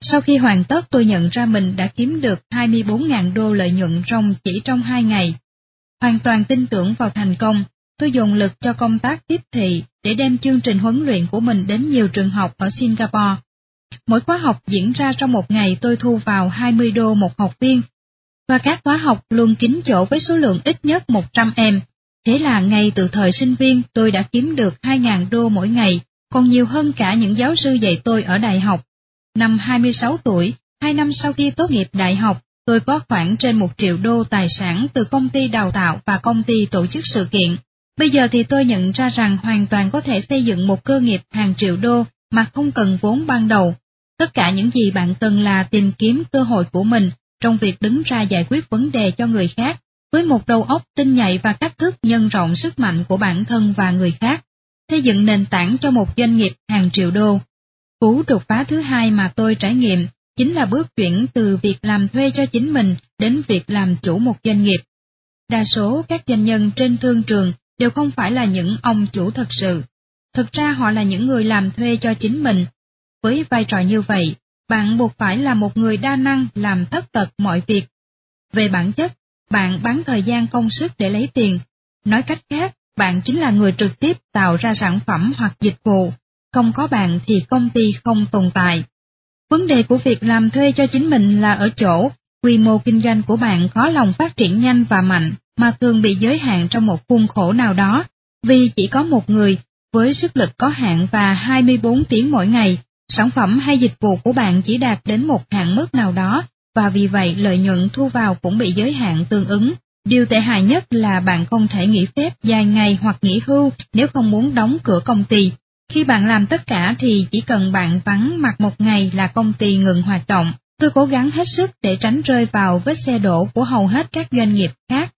Sau khi hoàn tất tôi nhận ra mình đã kiếm được 24.000 đô lợi nhuận trong chỉ trong 2 ngày. Hoàn toàn tin tưởng vào thành công, tôi dồn lực cho công tác tiếp thị để đem chương trình huấn luyện của mình đến nhiều trường học ở Singapore. Mỗi khóa học diễn ra trong một ngày tôi thu vào 20 đô một học viên, và các khóa học luôn kín chỗ với số lượng ít nhất 100 em. Thế là ngay từ thời sinh viên tôi đã kiếm được 2.000 đô mỗi ngày, còn nhiều hơn cả những giáo sư dạy tôi ở đại học. Năm 26 tuổi, hai năm sau khi tốt nghiệp đại học, tôi có khoảng trên một triệu đô tài sản từ công ty đào tạo và công ty tổ chức sự kiện. Bây giờ thì tôi nhận ra rằng hoàn toàn có thể xây dựng một cơ nghiệp hàng triệu đô mà không cần vốn ban đầu. Tất cả những gì bạn cần là tìm kiếm cơ hội của mình trong việc đứng ra giải quyết vấn đề cho người khác, với một đầu óc tinh nhạy và cách thức nhân rộng sức mạnh của bản thân và người khác, xây dựng nền tảng cho một doanh nghiệp hàng triệu đô. Cú đột phá thứ hai mà tôi trải nghiệm chính là bước chuyển từ việc làm thuê cho chính mình đến việc làm chủ một doanh nghiệp. Đa số các doanh nhân trên thương trường đều không phải là những ông chủ thật sự. Thực ra họ là những người làm thuê cho chính mình. Với vai trò như vậy, bạn buộc phải là một người đa năng làm tất tật mọi việc. Về bản chất, bạn bán thời gian công sức để lấy tiền. Nói cách khác, bạn chính là người trực tiếp tạo ra sản phẩm hoặc dịch vụ. Không có bạn thì công ty không tồn tại. Vấn đề của việc làm thuê cho chính mình là ở chỗ, quy mô kinh doanh của bạn khó lòng phát triển nhanh và mạnh, mà thường bị giới hạn trong một khuôn khổ nào đó, vì chỉ có một người, với sức lực có hạn và 24 tiếng mỗi ngày, sản phẩm hay dịch vụ của bạn chỉ đạt đến một hạn mức nào đó, và vì vậy lợi nhuận thu vào cũng bị giới hạn tương ứng. Điều tệ hại nhất là bạn không thể nghỉ phép dài ngày hoặc nghỉ hưu nếu không muốn đóng cửa công ty. Khi bạn làm tất cả thì chỉ cần bạn vắng mặt một ngày là công ty ngừng hoạt động. Tôi cố gắng hết sức để tránh rơi vào vết xe đổ của hầu hết các doanh nghiệp khác.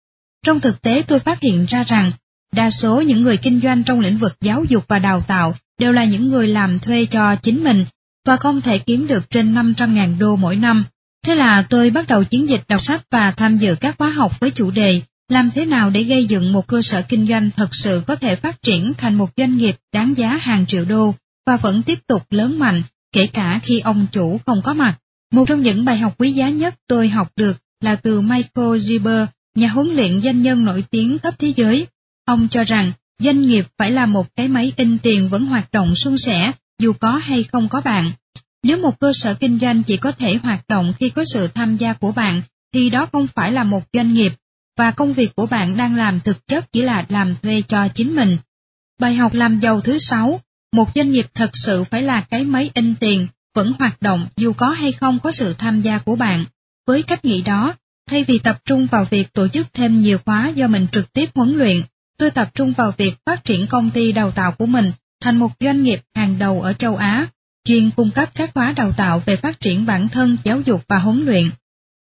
Trong thực tế tôi phát hiện ra rằng, đa số những người kinh doanh trong lĩnh vực giáo dục và đào tạo đều là những người làm thuê cho chính mình và không thể kiếm được trên 500.000 đô mỗi năm. Thế là tôi bắt đầu chiến dịch đọc sách và tham dự các khóa học với chủ đề làm thế nào để gây dựng một cơ sở kinh doanh thật sự có thể phát triển thành một doanh nghiệp đáng giá hàng triệu đô và vẫn tiếp tục lớn mạnh kể cả khi ông chủ không có mặt. Một trong những bài học quý giá nhất tôi học được là từ Michael Zieber, nhà huấn luyện doanh nhân nổi tiếng khắp thế giới. Ông cho rằng doanh nghiệp phải là một cái máy in tiền vẫn hoạt động suôn sẻ, dù có hay không có bạn. Nếu một cơ sở kinh doanh chỉ có thể hoạt động khi có sự tham gia của bạn, thì đó không phải là một doanh nghiệp, và công việc của bạn đang làm thực chất chỉ là làm thuê cho chính mình. Bài học làm giàu thứ sáu, một doanh nghiệp thật sự phải là cái máy in tiền, vẫn hoạt động dù có hay không có sự tham gia của bạn. Với cách nghĩ đó, thay vì tập trung vào việc tổ chức thêm nhiều khóa do mình trực tiếp huấn luyện, tôi tập trung vào việc phát triển công ty đào tạo của mình thành một doanh nghiệp hàng đầu ở châu Á, chuyên cung cấp các khóa đào tạo về phát triển bản thân, giáo dục và huấn luyện.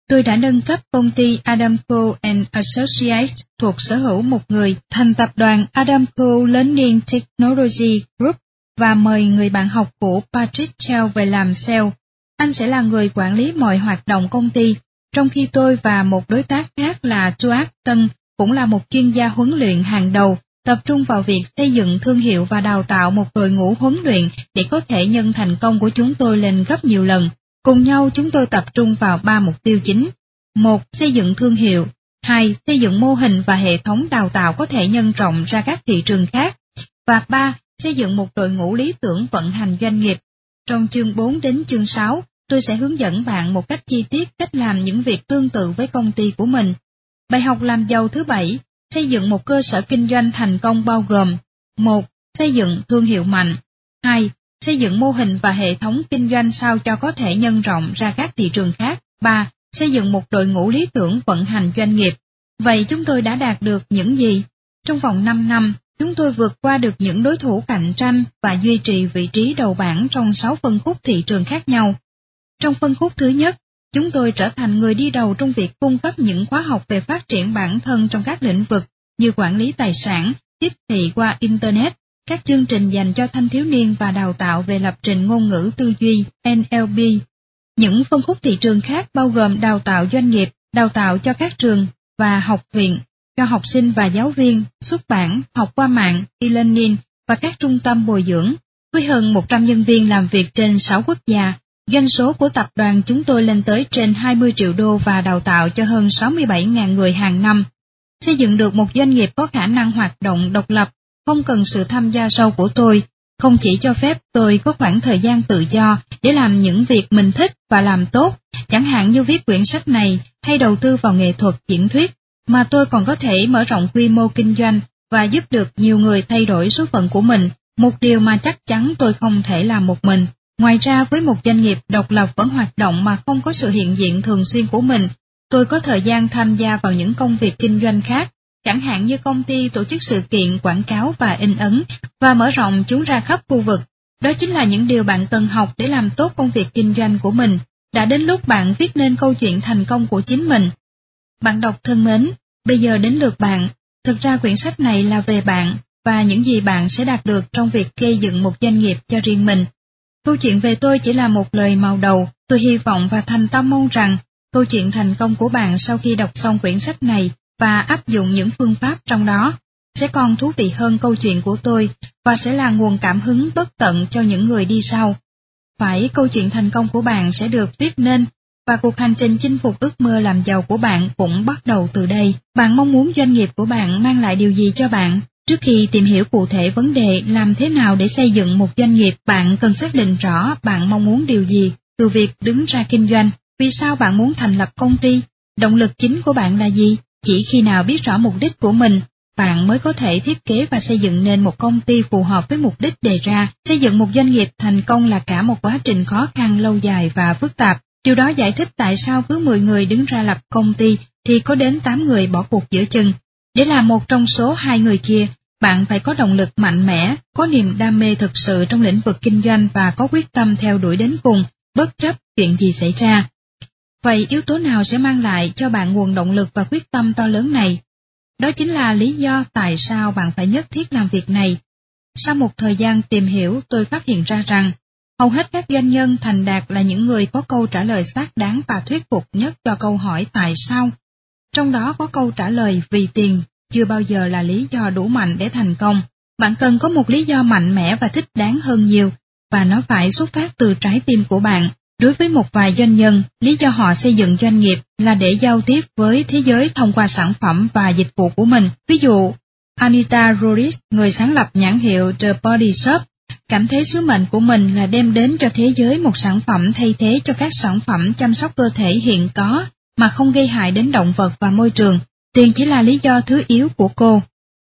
Tôi đã nâng cấp công ty Adamco and Associates thuộc sở hữu một người thành tập đoàn Adamco Learning Technology Group và mời người bạn học của Patrick Chell về làm sale. Anh sẽ là người quản lý mọi hoạt động công ty, trong khi tôi và một đối tác khác là Stuart Tân cũng là một chuyên gia huấn luyện hàng đầu, tập trung vào việc xây dựng thương hiệu và đào tạo một đội ngũ huấn luyện để có thể nhân thành công của chúng tôi lên gấp nhiều lần. Cùng nhau chúng tôi tập trung vào ba mục tiêu chính. Một, xây dựng thương hiệu. Hai, xây dựng mô hình và hệ thống đào tạo có thể nhân rộng ra các thị trường khác. Và ba, xây dựng một đội ngũ lý tưởng vận hành doanh nghiệp. Trong chương 4 đến chương 6, tôi sẽ hướng dẫn bạn một cách chi tiết cách làm những việc tương tự với công ty của mình. Bài học làm giàu thứ bảy, xây dựng một cơ sở kinh doanh thành công bao gồm 1. Xây dựng thương hiệu mạnh 2. Xây dựng mô hình và hệ thống kinh doanh sao cho có thể nhân rộng ra các thị trường khác 3. Xây dựng một đội ngũ lý tưởng vận hành doanh nghiệp. Vậy chúng tôi đã đạt được những gì? Trong vòng 5 năm, chúng tôi vượt qua được những đối thủ cạnh tranh và duy trì vị trí đầu bảng trong 6 phân khúc thị trường khác nhau. Trong phân khúc thứ nhất, chúng tôi trở thành người đi đầu trong việc cung cấp những khóa học về phát triển bản thân trong các lĩnh vực như quản lý tài sản, tiếp thị qua Internet, các chương trình dành cho thanh thiếu niên và đào tạo về lập trình ngôn ngữ tư duy NLP. Những phân khúc thị trường khác bao gồm đào tạo doanh nghiệp, đào tạo cho các trường và học viện, cho học sinh và giáo viên, xuất bản, học qua mạng, e-learning và các trung tâm bồi dưỡng. Với hơn 100 nhân viên làm việc trên 6 quốc gia, doanh số của tập đoàn chúng tôi lên tới trên 20 triệu đô và đào tạo cho hơn 67.000 người hàng năm. Xây dựng được một doanh nghiệp có khả năng hoạt động độc lập, không cần sự tham gia sâu của tôi, không chỉ cho phép tôi có khoảng thời gian tự do để làm những việc mình thích và làm tốt, chẳng hạn như viết quyển sách này hay đầu tư vào nghệ thuật diễn thuyết, mà tôi còn có thể mở rộng quy mô kinh doanh và giúp được nhiều người thay đổi số phận của mình, một điều mà chắc chắn tôi không thể làm một mình. Ngoài ra với một doanh nghiệp độc lập vẫn hoạt động mà không có sự hiện diện thường xuyên của mình, tôi có thời gian tham gia vào những công việc kinh doanh khác, chẳng hạn như công ty tổ chức sự kiện quảng cáo và in ấn và mở rộng chúng ra khắp khu vực. Đó chính là những điều bạn cần học để làm tốt công việc kinh doanh của mình. Đã đến lúc bạn viết nên câu chuyện thành công của chính mình. Bạn đọc thân mến, bây giờ đến lượt bạn. Thực ra quyển sách này là về bạn và những gì bạn sẽ đạt được trong việc gây dựng một doanh nghiệp cho riêng mình. Câu chuyện về tôi chỉ là một lời màu đầu, tôi hy vọng và thành tâm mong rằng câu chuyện thành công của bạn sau khi đọc xong quyển sách này và áp dụng những phương pháp trong đó sẽ còn thú vị hơn câu chuyện của tôi và sẽ là nguồn cảm hứng bất tận cho những người đi sau. Phải câu chuyện thành công của bạn sẽ được viết nên và cuộc hành trình chinh phục ước mơ làm giàu của bạn cũng bắt đầu từ đây. Bạn mong muốn doanh nghiệp của bạn mang lại điều gì cho bạn? Trước khi tìm hiểu cụ thể vấn đề làm thế nào để xây dựng một doanh nghiệp, bạn cần xác định rõ bạn mong muốn điều gì từ việc đứng ra kinh doanh. Vì sao bạn muốn thành lập công ty? Động lực chính của bạn là gì? Chỉ khi nào biết rõ mục đích của mình, bạn mới có thể thiết kế và xây dựng nên một công ty phù hợp với mục đích đề ra. Xây dựng một doanh nghiệp thành công là cả một quá trình khó khăn lâu dài và phức tạp. Điều đó giải thích tại sao cứ 10 người đứng ra lập công ty thì có đến 8 người bỏ cuộc giữa chừng. Để làm một trong số hai người kia, bạn phải có động lực mạnh mẽ, có niềm đam mê thực sự trong lĩnh vực kinh doanh và có quyết tâm theo đuổi đến cùng, bất chấp chuyện gì xảy ra. Vậy yếu tố nào sẽ mang lại cho bạn nguồn động lực và quyết tâm to lớn này? Đó chính là lý do tại sao bạn phải nhất thiết làm việc này. Sau một thời gian tìm hiểu tôi phát hiện ra rằng, hầu hết các doanh nhân thành đạt là những người có câu trả lời xác đáng và thuyết phục nhất cho câu hỏi tại sao. Trong đó có câu trả lời vì tiền chưa bao giờ là lý do đủ mạnh để thành công. Bạn cần có một lý do mạnh mẽ và thích đáng hơn nhiều, và nó phải xuất phát từ trái tim của bạn. Đối với một vài doanh nhân, lý do họ xây dựng doanh nghiệp là để giao tiếp với thế giới thông qua sản phẩm và dịch vụ của mình. Ví dụ, Anita Rodriguez, người sáng lập nhãn hiệu The Body Shop, cảm thấy sứ mệnh của mình là đem đến cho thế giới một sản phẩm thay thế cho các sản phẩm chăm sóc cơ thể hiện có mà không gây hại đến động vật và môi trường. Tiền chỉ là lý do thứ yếu của cô.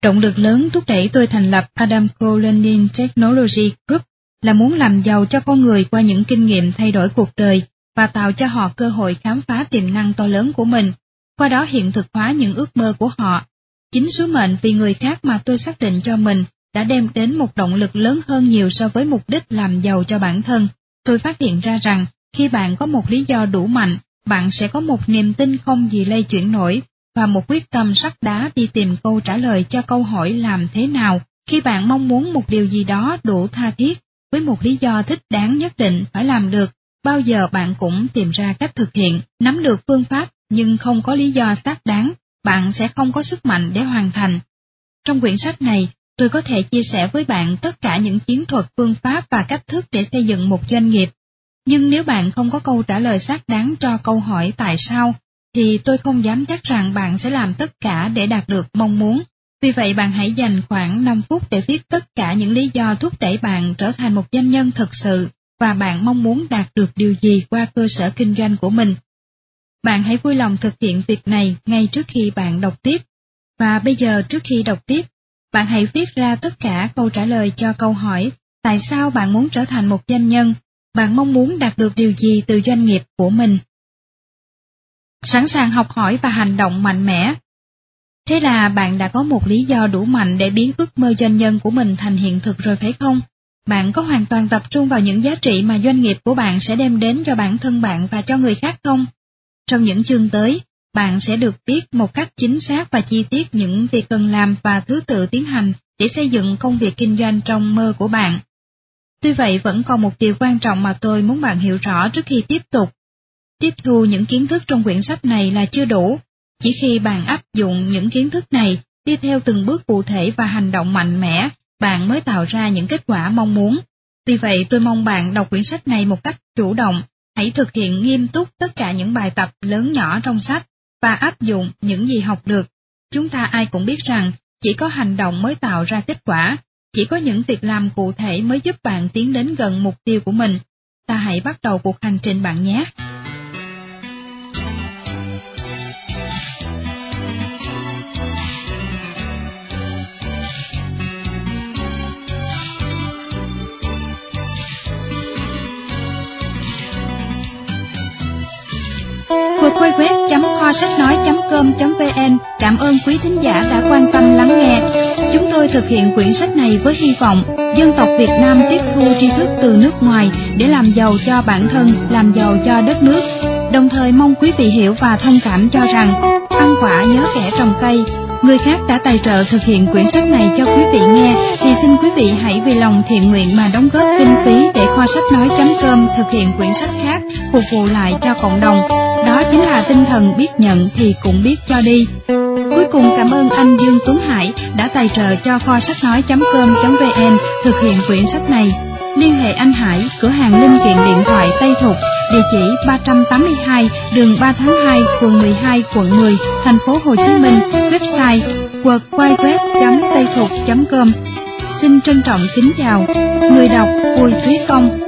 Động lực lớn thúc đẩy tôi thành lập Adamco Learning Technology Group là muốn làm giàu cho con người qua những kinh nghiệm thay đổi cuộc đời và tạo cho họ cơ hội khám phá tiềm năng to lớn của mình, qua đó hiện thực hóa những ước mơ của họ. Chính sứ mệnh vì người khác mà tôi xác định cho mình đã đem đến một động lực lớn hơn nhiều so với mục đích làm giàu cho bản thân. Tôi phát hiện ra rằng khi bạn có một lý do đủ mạnh, bạn sẽ có một niềm tin không gì lay chuyển nổi và một quyết tâm sắt đá đi tìm câu trả lời cho câu hỏi làm thế nào khi bạn mong muốn một điều gì đó đủ tha thiết với một lý do thích đáng nhất định phải làm được. Bao giờ bạn cũng tìm ra cách thực hiện, nắm được phương pháp, nhưng không có lý do xác đáng, bạn sẽ không có sức mạnh để hoàn thành. Trong quyển sách này, tôi có thể chia sẻ với bạn tất cả những chiến thuật, phương pháp và cách thức để xây dựng một doanh nghiệp nhưng nếu bạn không có câu trả lời xác đáng cho câu hỏi tại sao thì tôi không dám chắc rằng bạn sẽ làm tất cả để đạt được mong muốn. Vì vậy bạn hãy dành khoảng 5 phút để viết tất cả những lý do thúc đẩy bạn trở thành một doanh nhân thực sự. và bạn mong muốn đạt được điều gì qua cơ sở kinh doanh của mình. Bạn hãy vui lòng thực hiện việc này ngay trước khi bạn đọc tiếp. Và bây giờ trước khi đọc tiếp, bạn hãy viết ra tất cả câu trả lời cho câu hỏi tại sao bạn muốn trở thành một doanh nhân, bạn mong muốn đạt được điều gì từ doanh nghiệp của mình. Sẵn sàng học hỏi và hành động mạnh mẽ. Thế là bạn đã có một lý do đủ mạnh để biến ước mơ doanh nhân của mình thành hiện thực rồi phải không? Bạn có hoàn toàn tập trung vào những giá trị mà doanh nghiệp của bạn sẽ đem đến cho bản thân bạn và cho người khác không? Trong những chương tới, bạn sẽ được biết một cách chính xác và chi tiết những việc cần làm và thứ tự tiến hành để xây dựng công việc kinh doanh trong mơ của bạn. Tuy vậy vẫn còn một điều quan trọng mà tôi muốn bạn hiểu rõ trước khi tiếp tục. Tiếp thu những kiến thức trong quyển sách này là chưa đủ, chỉ khi bạn áp dụng những kiến thức này, đi theo từng bước cụ thể và hành động mạnh mẽ, bạn mới tạo ra những kết quả mong muốn. Vì vậy tôi mong bạn đọc quyển sách này một cách chủ động, hãy thực hiện nghiêm túc tất cả những bài tập lớn nhỏ trong sách và áp dụng những gì học được. Chúng ta ai cũng biết rằng chỉ có hành động mới tạo ra kết quả, chỉ có những việc làm cụ thể mới giúp bạn tiến đến gần mục tiêu của mình. Ta hãy bắt đầu cuộc hành trình bạn nhé. www.kho sách nói.com.vn Cảm ơn quý thính giả đã quan tâm lắng nghe. Chúng tôi thực hiện quyển sách này với hy vọng dân tộc Việt Nam tiếp thu tri thức từ nước ngoài để làm giàu cho bản thân, làm giàu cho đất nước. Đồng thời mong quý vị hiểu và thông cảm cho rằng ăn quả nhớ kẻ trồng cây, người khác đã tài trợ thực hiện quyển sách này cho quý vị nghe thì xin quý vị hãy vì lòng thiện nguyện mà đóng góp kinh phí để kho sách nói.com thực hiện quyển sách khác phục vụ lại cho cộng đồng. Đó chính là tinh thần biết nhận thì cũng biết cho đi. Cuối cùng cảm ơn anh Dương Tuấn Hải đã tài trợ cho kho sách nói.com.vn thực hiện quyển sách này. Liên hệ anh Hải, cửa hàng linh kiện điện thoại Tây Thục, địa chỉ 382 đường 3 tháng 2, phường 12, quận 10, thành phố Hồ Chí Minh, website www.taythuc.com. Xin trân trọng kính chào, người đọc Bùi Thúy Công